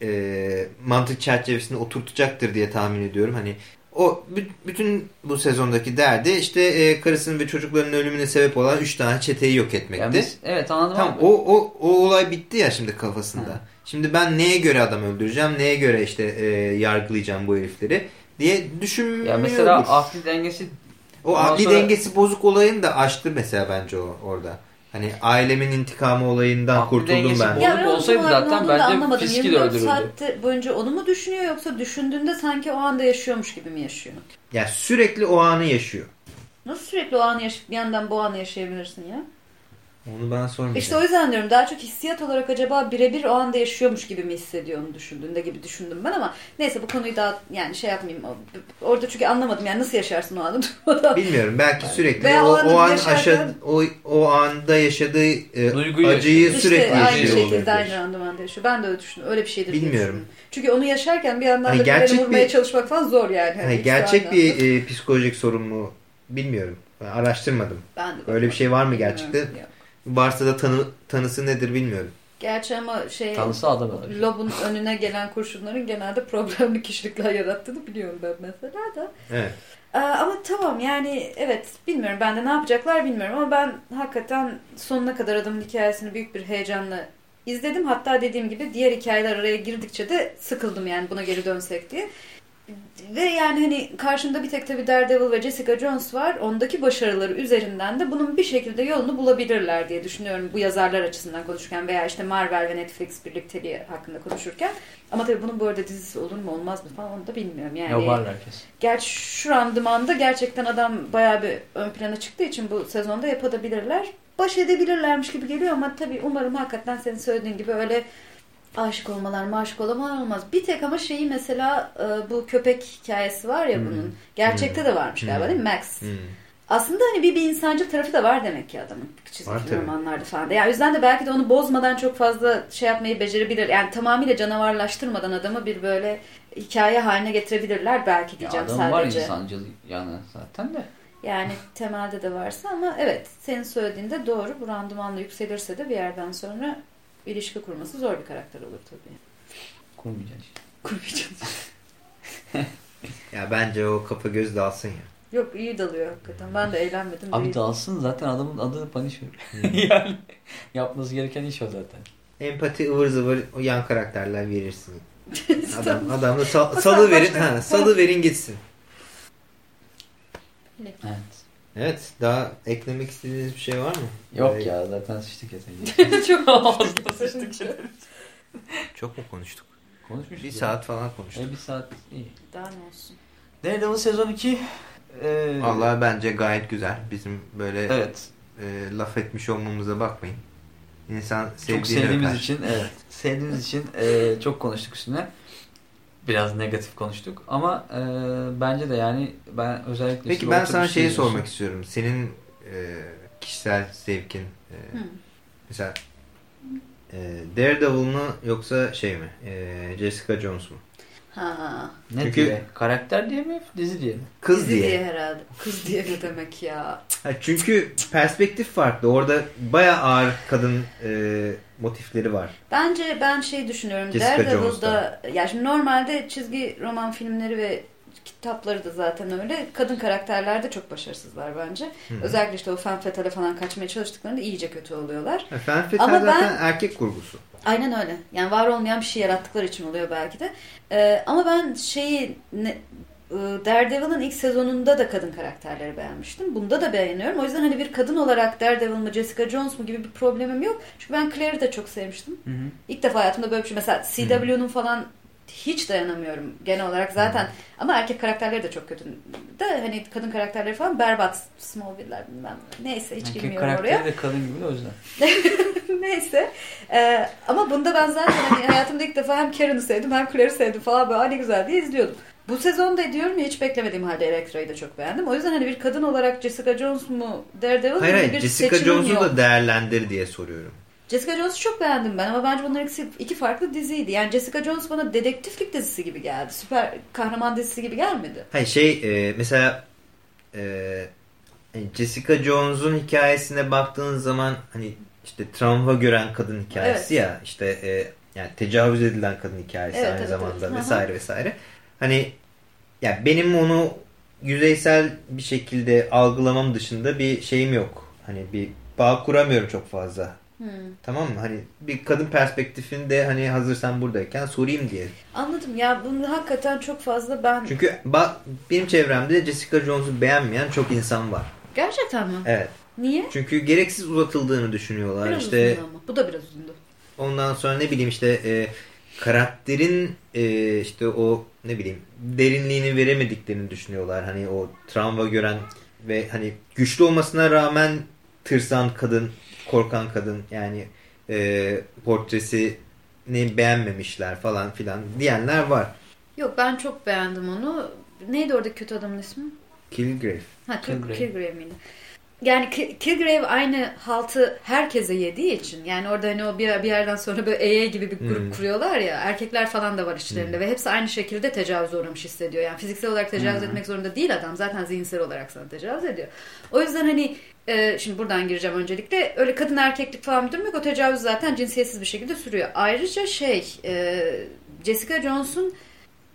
e, mantık çerçevesinde oturtacaktır diye tahmin ediyorum. Hani o bütün bu sezondaki derdi işte e, karısının ve çocuklarının ölümüne sebep olan 3 tane çeteyi yok etmekti. Yani biz, evet anladım Tamam o, o, o olay bitti ya şimdi kafasında. Ha. Şimdi ben neye göre adam öldüreceğim, neye göre işte e, yargılayacağım bu herifleri diye düşünmüyordur. Ya mesela akli dengesi o akli sonra- dengesi bozuk olayını da açtı mesela bence o orada. Hani ailemin intikamı olayından Akli kurtuldum ben. bozuk. Ya ben olsaydı zaten bence anlamadım. Fisk'i de 24 öldürürdü. saatte boyunca onu mu düşünüyor yoksa düşündüğünde sanki o anda yaşıyormuş gibi mi yaşıyor? Ya sürekli o anı yaşıyor. Nasıl sürekli o anı yaşayıp bir yandan bu anı yaşayabilirsin ya? Onu bana sormayacağım. İşte o yüzden diyorum daha çok hissiyat olarak acaba birebir o anda yaşıyormuş gibi mi hissediyor onu düşündüğünde gibi düşündüm ben ama neyse bu konuyu daha yani şey yapmayayım. Orada çünkü anlamadım yani nasıl yaşarsın o anı durmadan. Bilmiyorum belki sürekli Veya o, o an yaşarken- aşadı, o, o anda yaşadığı e, Duyguyu acıyı yaşıyor. sürekli işte aynı yaşıyor şekilde olabilir. aynı randımanda yaşıyor. Ben de öyle düşündüm. Öyle bir şeydir diye Bilmiyorum. Çünkü onu yaşarken bir yandan Hani da gerçek vurmaya bir- çalışmak falan zor yani. Hani Hani gerçek aynı bir e, psikolojik sorun mu bilmiyorum. Ben araştırmadım. Ben de Öyle bir şey var mı gerçekten? Yok. Varsa da tanı, tanısı nedir bilmiyorum. Gerçi ama şey tanısı adam olabilir. Lob'un önüne gelen kurşunların genelde problemli kişilikler yarattığını biliyorum ben mesela da. Evet. Ee, ama tamam yani evet bilmiyorum ben de ne yapacaklar bilmiyorum ama ben hakikaten sonuna kadar adamın hikayesini büyük bir heyecanla izledim. Hatta dediğim gibi diğer hikayeler araya girdikçe de sıkıldım yani buna geri dönsek diye. Ve yani hani karşımda bir tek tabii Daredevil ve Jessica Jones var. Ondaki başarıları üzerinden de bunun bir şekilde yolunu bulabilirler diye düşünüyorum. Bu yazarlar açısından konuşurken veya işte Marvel ve Netflix birlikteliği hakkında konuşurken. Ama tabii bunun bu arada dizisi olur mu olmaz mı falan onu da bilmiyorum. Yani Yaparlar herkes. Gerçi şu randımanda gerçekten adam bayağı bir ön plana çıktığı için bu sezonda yapabilirler. Baş edebilirlermiş gibi geliyor ama tabii umarım hakikaten senin söylediğin gibi öyle aşık olmalar maşık olamalar olmaz. Bir tek ama şeyi mesela e, bu köpek hikayesi var ya Hmm. bunun. Gerçekte Hmm. de varmış galiba Hmm. değil mi Max? Hmm. Aslında hani bir, bir insancıl tarafı da var demek ki adamın çizgi romanlarda falan. da. Yani o yüzden de belki de onu bozmadan çok fazla şey yapmayı becerebilir. Yani tamamıyla canavarlaştırmadan adamı bir böyle hikaye haline getirebilirler belki Ya diyeceğim adam var sadece. insancıl yani zaten de. Yani temelde de varsa ama evet senin söylediğinde doğru. Bu randımanla yükselirse de bir yerden sonra ilişki kurması zor bir karakter olur tabii. Kurmayacaksın işte. Kurmayacağız. Ya bence o kafa göz dalsın ya. Yok iyi dalıyor hakikaten. Ben de eğlenmedim. Abi değil. dalsın zaten adamın adı Punisher. Hmm. yani yapması gereken iş o zaten. Empati ıvır zıvır o yan karakterler verirsin. Adam adamı sal, salı verin, ha, salı verin gitsin. Evet. Evet, daha eklemek istediğiniz bir şey var mı? Yok Böyle ya zaten sıçtık yeterince. Çok Ağzına sıçtık. Çok mu konuştuk? Konuşmuştuk. Bir ya. saat falan konuştuk. E bir saat iyi. Daha ne olsun. Daredevil sezon 2. Ee, Vallahi bence gayet güzel. Bizim böyle Evet. e, laf etmiş olmamıza bakmayın. İnsan sevdiğini Çok sevdiğimiz öper. için evet. Sevdiğimiz için e, çok konuştuk üstüne. Biraz negatif konuştuk ama e, bence de yani ben özellikle Peki ben sana şeyi izliyorsun. sormak istiyorum. Senin e, kişisel zevkin e, Hı. mesela e, Daredevil mı yoksa şey mi? E, Jessica Jones mu? Ha. Ne Çünkü- diye? Karakter diye mi? Dizi diye mi? Kız Dizi diye. diye herhalde. Kız diye ne demek ya. Çünkü perspektif farklı. Orada bayağı ağır kadın e, motifleri var. Bence ben şey düşünüyorum. Jessica Daredevil'da ya şimdi normalde çizgi roman filmleri ve kitapları da zaten öyle. Kadın karakterlerde çok başarısızlar bence. Hı. Özellikle işte o fen fatale falan kaçmaya çalıştıklarında iyice kötü oluyorlar. Ha, Fen Fatale Ama zaten ben- erkek kurgusu. Aynen öyle. Yani var olmayan bir şey yarattıkları için oluyor belki de. Ee, ama ben şeyi ne, e, Daredevil'ın ilk sezonunda da kadın karakterleri beğenmiştim. Bunda da beğeniyorum. O yüzden hani bir kadın olarak Daredevil mı Jessica Jones mu gibi bir problemim yok. Çünkü ben Claire'i de çok sevmiştim. Hı hı. İlk defa hayatımda böyle bir şey. Mesela CW'nun falan hiç dayanamıyorum genel olarak zaten. Ama erkek karakterleri de çok kötü. De hani kadın karakterleri falan berbat. Smallville'ler bilmem. Neyse hiç Erkek girmiyorum karakteri oraya. de kadın gibi de o yüzden. Neyse. Ee, ama bunda ben zaten hani hayatımda ilk defa hem Karen'ı sevdim hem Claire'ı sevdim falan böyle "Aa, ne güzel diye izliyordum. Bu sezonda diyorum ya hiç beklemediğim halde Elektra'yı da çok beğendim. O yüzden hani bir kadın olarak Jessica Jones mu Daredevil Hayır gibi hayır bir Jessica Jones'u da değerlendir diye soruyorum. Jessica Jones'u çok beğendim ben ama bence bunlar ikisi iki farklı diziydi. Yani Jessica Jones bana dedektiflik dizisi gibi geldi. Süper kahraman dizisi gibi gelmedi. Hayır şey e, mesela e, hani Jessica Jones'un hikayesine baktığın zaman hani işte travma gören kadın hikayesi ya işte e, yani tecavüz edilen kadın hikayesi Evet, aynı evet, zamanda evet. Vesaire vesaire. Hani ya benim onu yüzeysel bir şekilde algılamam dışında bir şeyim yok. Hani bir bağ kuramıyorum çok fazla. Hmm. Tamam mı? Hani bir kadın perspektifinde hani hazır sen buradayken sorayım diye. Anladım ya bunu hakikaten çok fazla ben... Çünkü ba- benim çevremde Jessica Jones'u beğenmeyen çok insan var. Gerçekten mi? Evet. Niye? Çünkü gereksiz uzatıldığını düşünüyorlar. Biraz işte ama. Bu da biraz uzundu. ondan sonra ne bileyim işte e, karakterin e, işte o ne bileyim derinliğini veremediklerini düşünüyorlar. Hani o travma gören ve hani güçlü olmasına rağmen tırsan kadın, korkan kadın yani e, portresini beğenmemişler falan filan diyenler var. Yok ben çok beğendim onu. Neydi orada kötü adamın ismi? Kilgrave. Ha, Kilgrave. Kilgrave. Kilgrave miydi? Yani Ki- Kilgrave aynı haltı herkese yediği için yani orada hani o bir, bir yerden sonra böyle EE gibi bir grup Hmm. kuruyorlar ya erkekler falan da var içlerinde ve hepsi aynı şekilde tecavüz uğramış hissediyor. Yani fiziksel olarak tecavüz Hmm. etmek zorunda değil adam zaten zihinsel olarak sana tecavüz ediyor. O yüzden hani e, şimdi buradan gireceğim öncelikle öyle kadın erkeklik falan bir durum yok o tecavüz zaten cinsiyetsiz bir şekilde sürüyor. Ayrıca şey e, Jessica Jones'un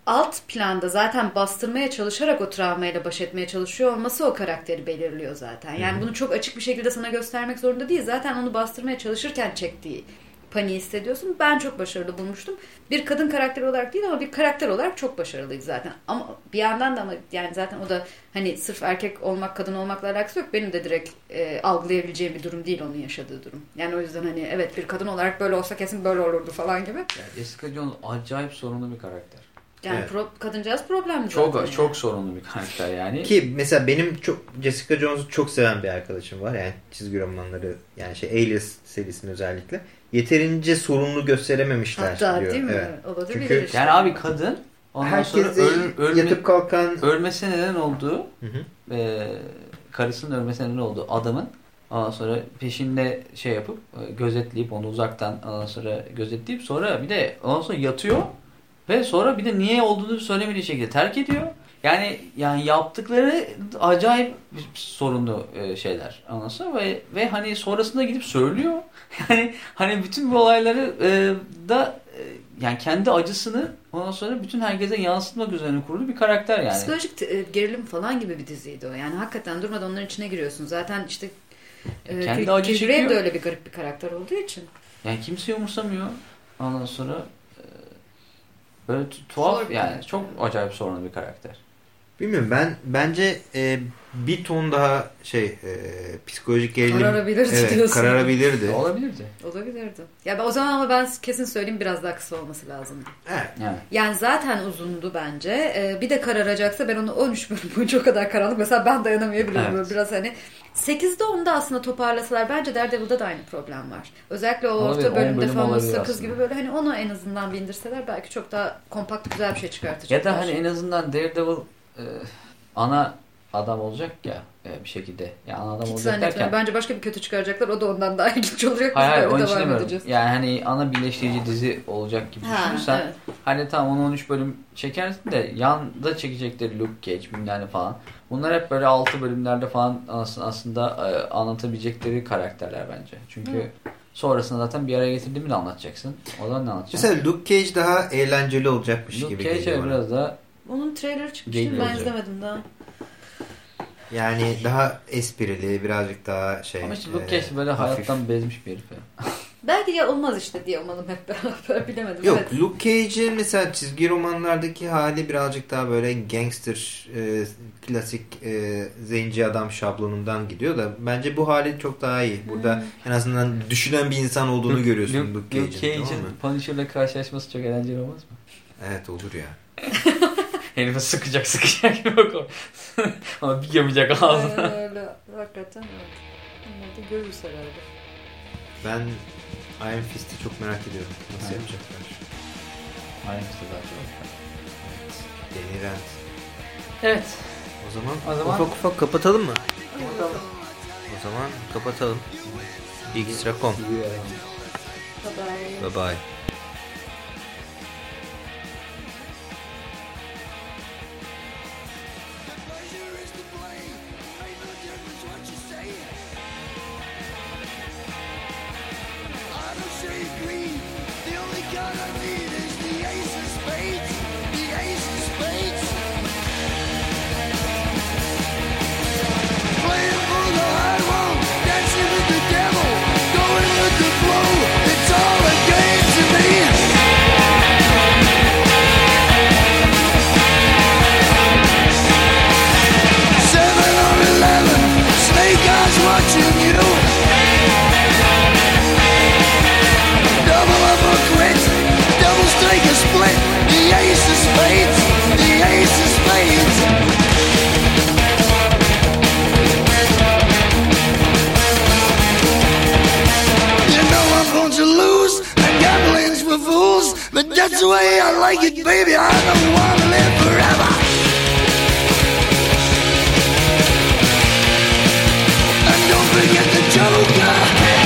alt planda zaten bastırmaya çalışarak o travmayla baş etmeye çalışıyor olması o karakteri belirliyor zaten. Yani bunu çok açık bir şekilde sana göstermek zorunda değil. Zaten onu bastırmaya çalışırken çektiği paniği hissediyorsun. Ben çok başarılı bulmuştum. Bir kadın karakteri olarak değil ama bir karakter olarak çok başarılıydı zaten. Ama bir yandan da ama yani zaten o da hani sırf erkek olmak kadın olmakla alakası yok. Benim de direkt e, algılayabileceğim bir durum değil onun yaşadığı durum. Yani o yüzden hani evet bir kadın olarak böyle olsa kesin böyle olurdu falan gibi. Yani Jessica Jones acayip sorunlu bir karakter. Yani Evet. pro, kadıncağız problemli Çok zaten yani. çok sorunlu bir karakter yani. Ki mesela benim çok Jessica Jones'u çok seven bir arkadaşım var. Yani çizgi romanları yani şey Alias serisini özellikle. Yeterince sorunlu gösterememişler Hatta diyor. değil mi? Evet. Olabilir Çünkü işte. Yani abi kadın ondan sonra Herkese öl, ölme, yatıp kalkan ölmesine neden olduğu Hı hı. e, karısının ölmesine neden olduğu adamın ondan sonra peşinde şey yapıp e, gözetleyip onu uzaktan ondan sonra gözetleyip sonra bir de ondan sonra yatıyor ve sonra bir de niye olduğunu söylemediği şekilde terk ediyor. Yani yani yaptıkları acayip sorunlu e, şeyler sonra ve, ve hani sonrasında gidip söylüyor. Yani hani bütün bu olayları e, da e, yani kendi acısını ondan sonra bütün herkese yansıtmak üzerine kurulu bir karakter yani. Psikolojik e, gerilim falan gibi bir diziydi o. Yani hakikaten durmadan onların içine giriyorsun. Zaten işte e, Kendi acı çekiyor. de öyle bir garip bir karakter olduğu için. Yani kimse umursamıyor. Ondan sonra böyle tu- tuhaf yani çok acayip sorunlu bir karakter. bilmiyorum ben bence e, bir ton daha şey e, psikolojik gerilim Kararabilirdi evet, diyorsun. kararabilirdi. Olabilirdi. Olabilirdi. Ya ben, o zaman ama ben kesin söyleyeyim biraz daha kısa olması lazımdı. Evet. Yani. Yani zaten uzundu bence. Ee, bir de kararacaksa ben onu 13 bölüm boyunca o kadar karanlık. Mesela ben dayanamayabilirim Evet. biraz hani. 8'de 10'da aslında toparlasalar bence Daredevil'da da aynı problem var. Özellikle o Olabilir, orta 10 bölümde bölüm falan o olabilir sakız aslında. gibi böyle hani onu en azından bir indirseler belki çok daha kompakt güzel bir şey çıkartacaklar. Ya da hani en azından Daredevil e, ana adam olacak ya e, bir şekilde. Yani ana adam Hiç olacak derken. Bence başka bir kötü çıkaracaklar. O da ondan daha ilginç olacak. Hayır hayır onun için devam demiyorum. edeceğiz. Yani hani ana birleştirici dizi olacak gibi Ha, düşünürsen. evet. Hani tamam 10-13 bölüm çekersin de yanda çekecekleri Luke Cage bilmem falan. Bunlar hep böyle 6 bölümlerde falan as- aslında e, anlatabilecekleri karakterler bence. Çünkü sonrasında zaten bir araya getirdiğimi de anlatacaksın. O zaman ne anlatacaksın? Mesela Luke Cage daha eğlenceli olacakmış Luke gibi Cage geliyor evet, bana. biraz daha Onun trailerı çıkmıştı. Ben izlemedim daha. Yani daha esprili, birazcık daha şey. ama işte Luke e, Cage böyle hafif. hayattan bezmiş bir herif ya. Belki ya olmaz işte diye umalım hep beraber bilemedim. Yok Evet. Luke Cage'in mesela çizgi romanlardaki hali birazcık daha böyle gangster e, klasik e, zenci adam şablonundan gidiyor da bence bu hali çok daha iyi. Burada Hmm. en azından düşünen bir insan olduğunu görüyorsun Luke, Luke Luke Cage'in. Cage'in tamam mı? Punisher'la karşılaşması çok eğlenceli olmaz mı? Evet olur ya. Herife sıkacak sıkacak yok o. Ama bir gömecek ağzına. Aynen öyle. Hakikaten evet. Onları da görürüz herhalde. Ben Iron Fist'i çok merak ediyorum. Nasıl Evet. yapacaklar? Aynen işte daha çok. Evet. Danny Rand. Evet. O zaman, O zaman- ufak ufak kapatalım mı? Bakalım. O zaman kapatalım. Bilgisayar.com. Bye bye. Bye bye. split. The ace of spades. The ace of spades. You know I'm going to lose. The gambling's for fools. But that's the way I like it, baby. I don't want to live forever. And don't forget the joker.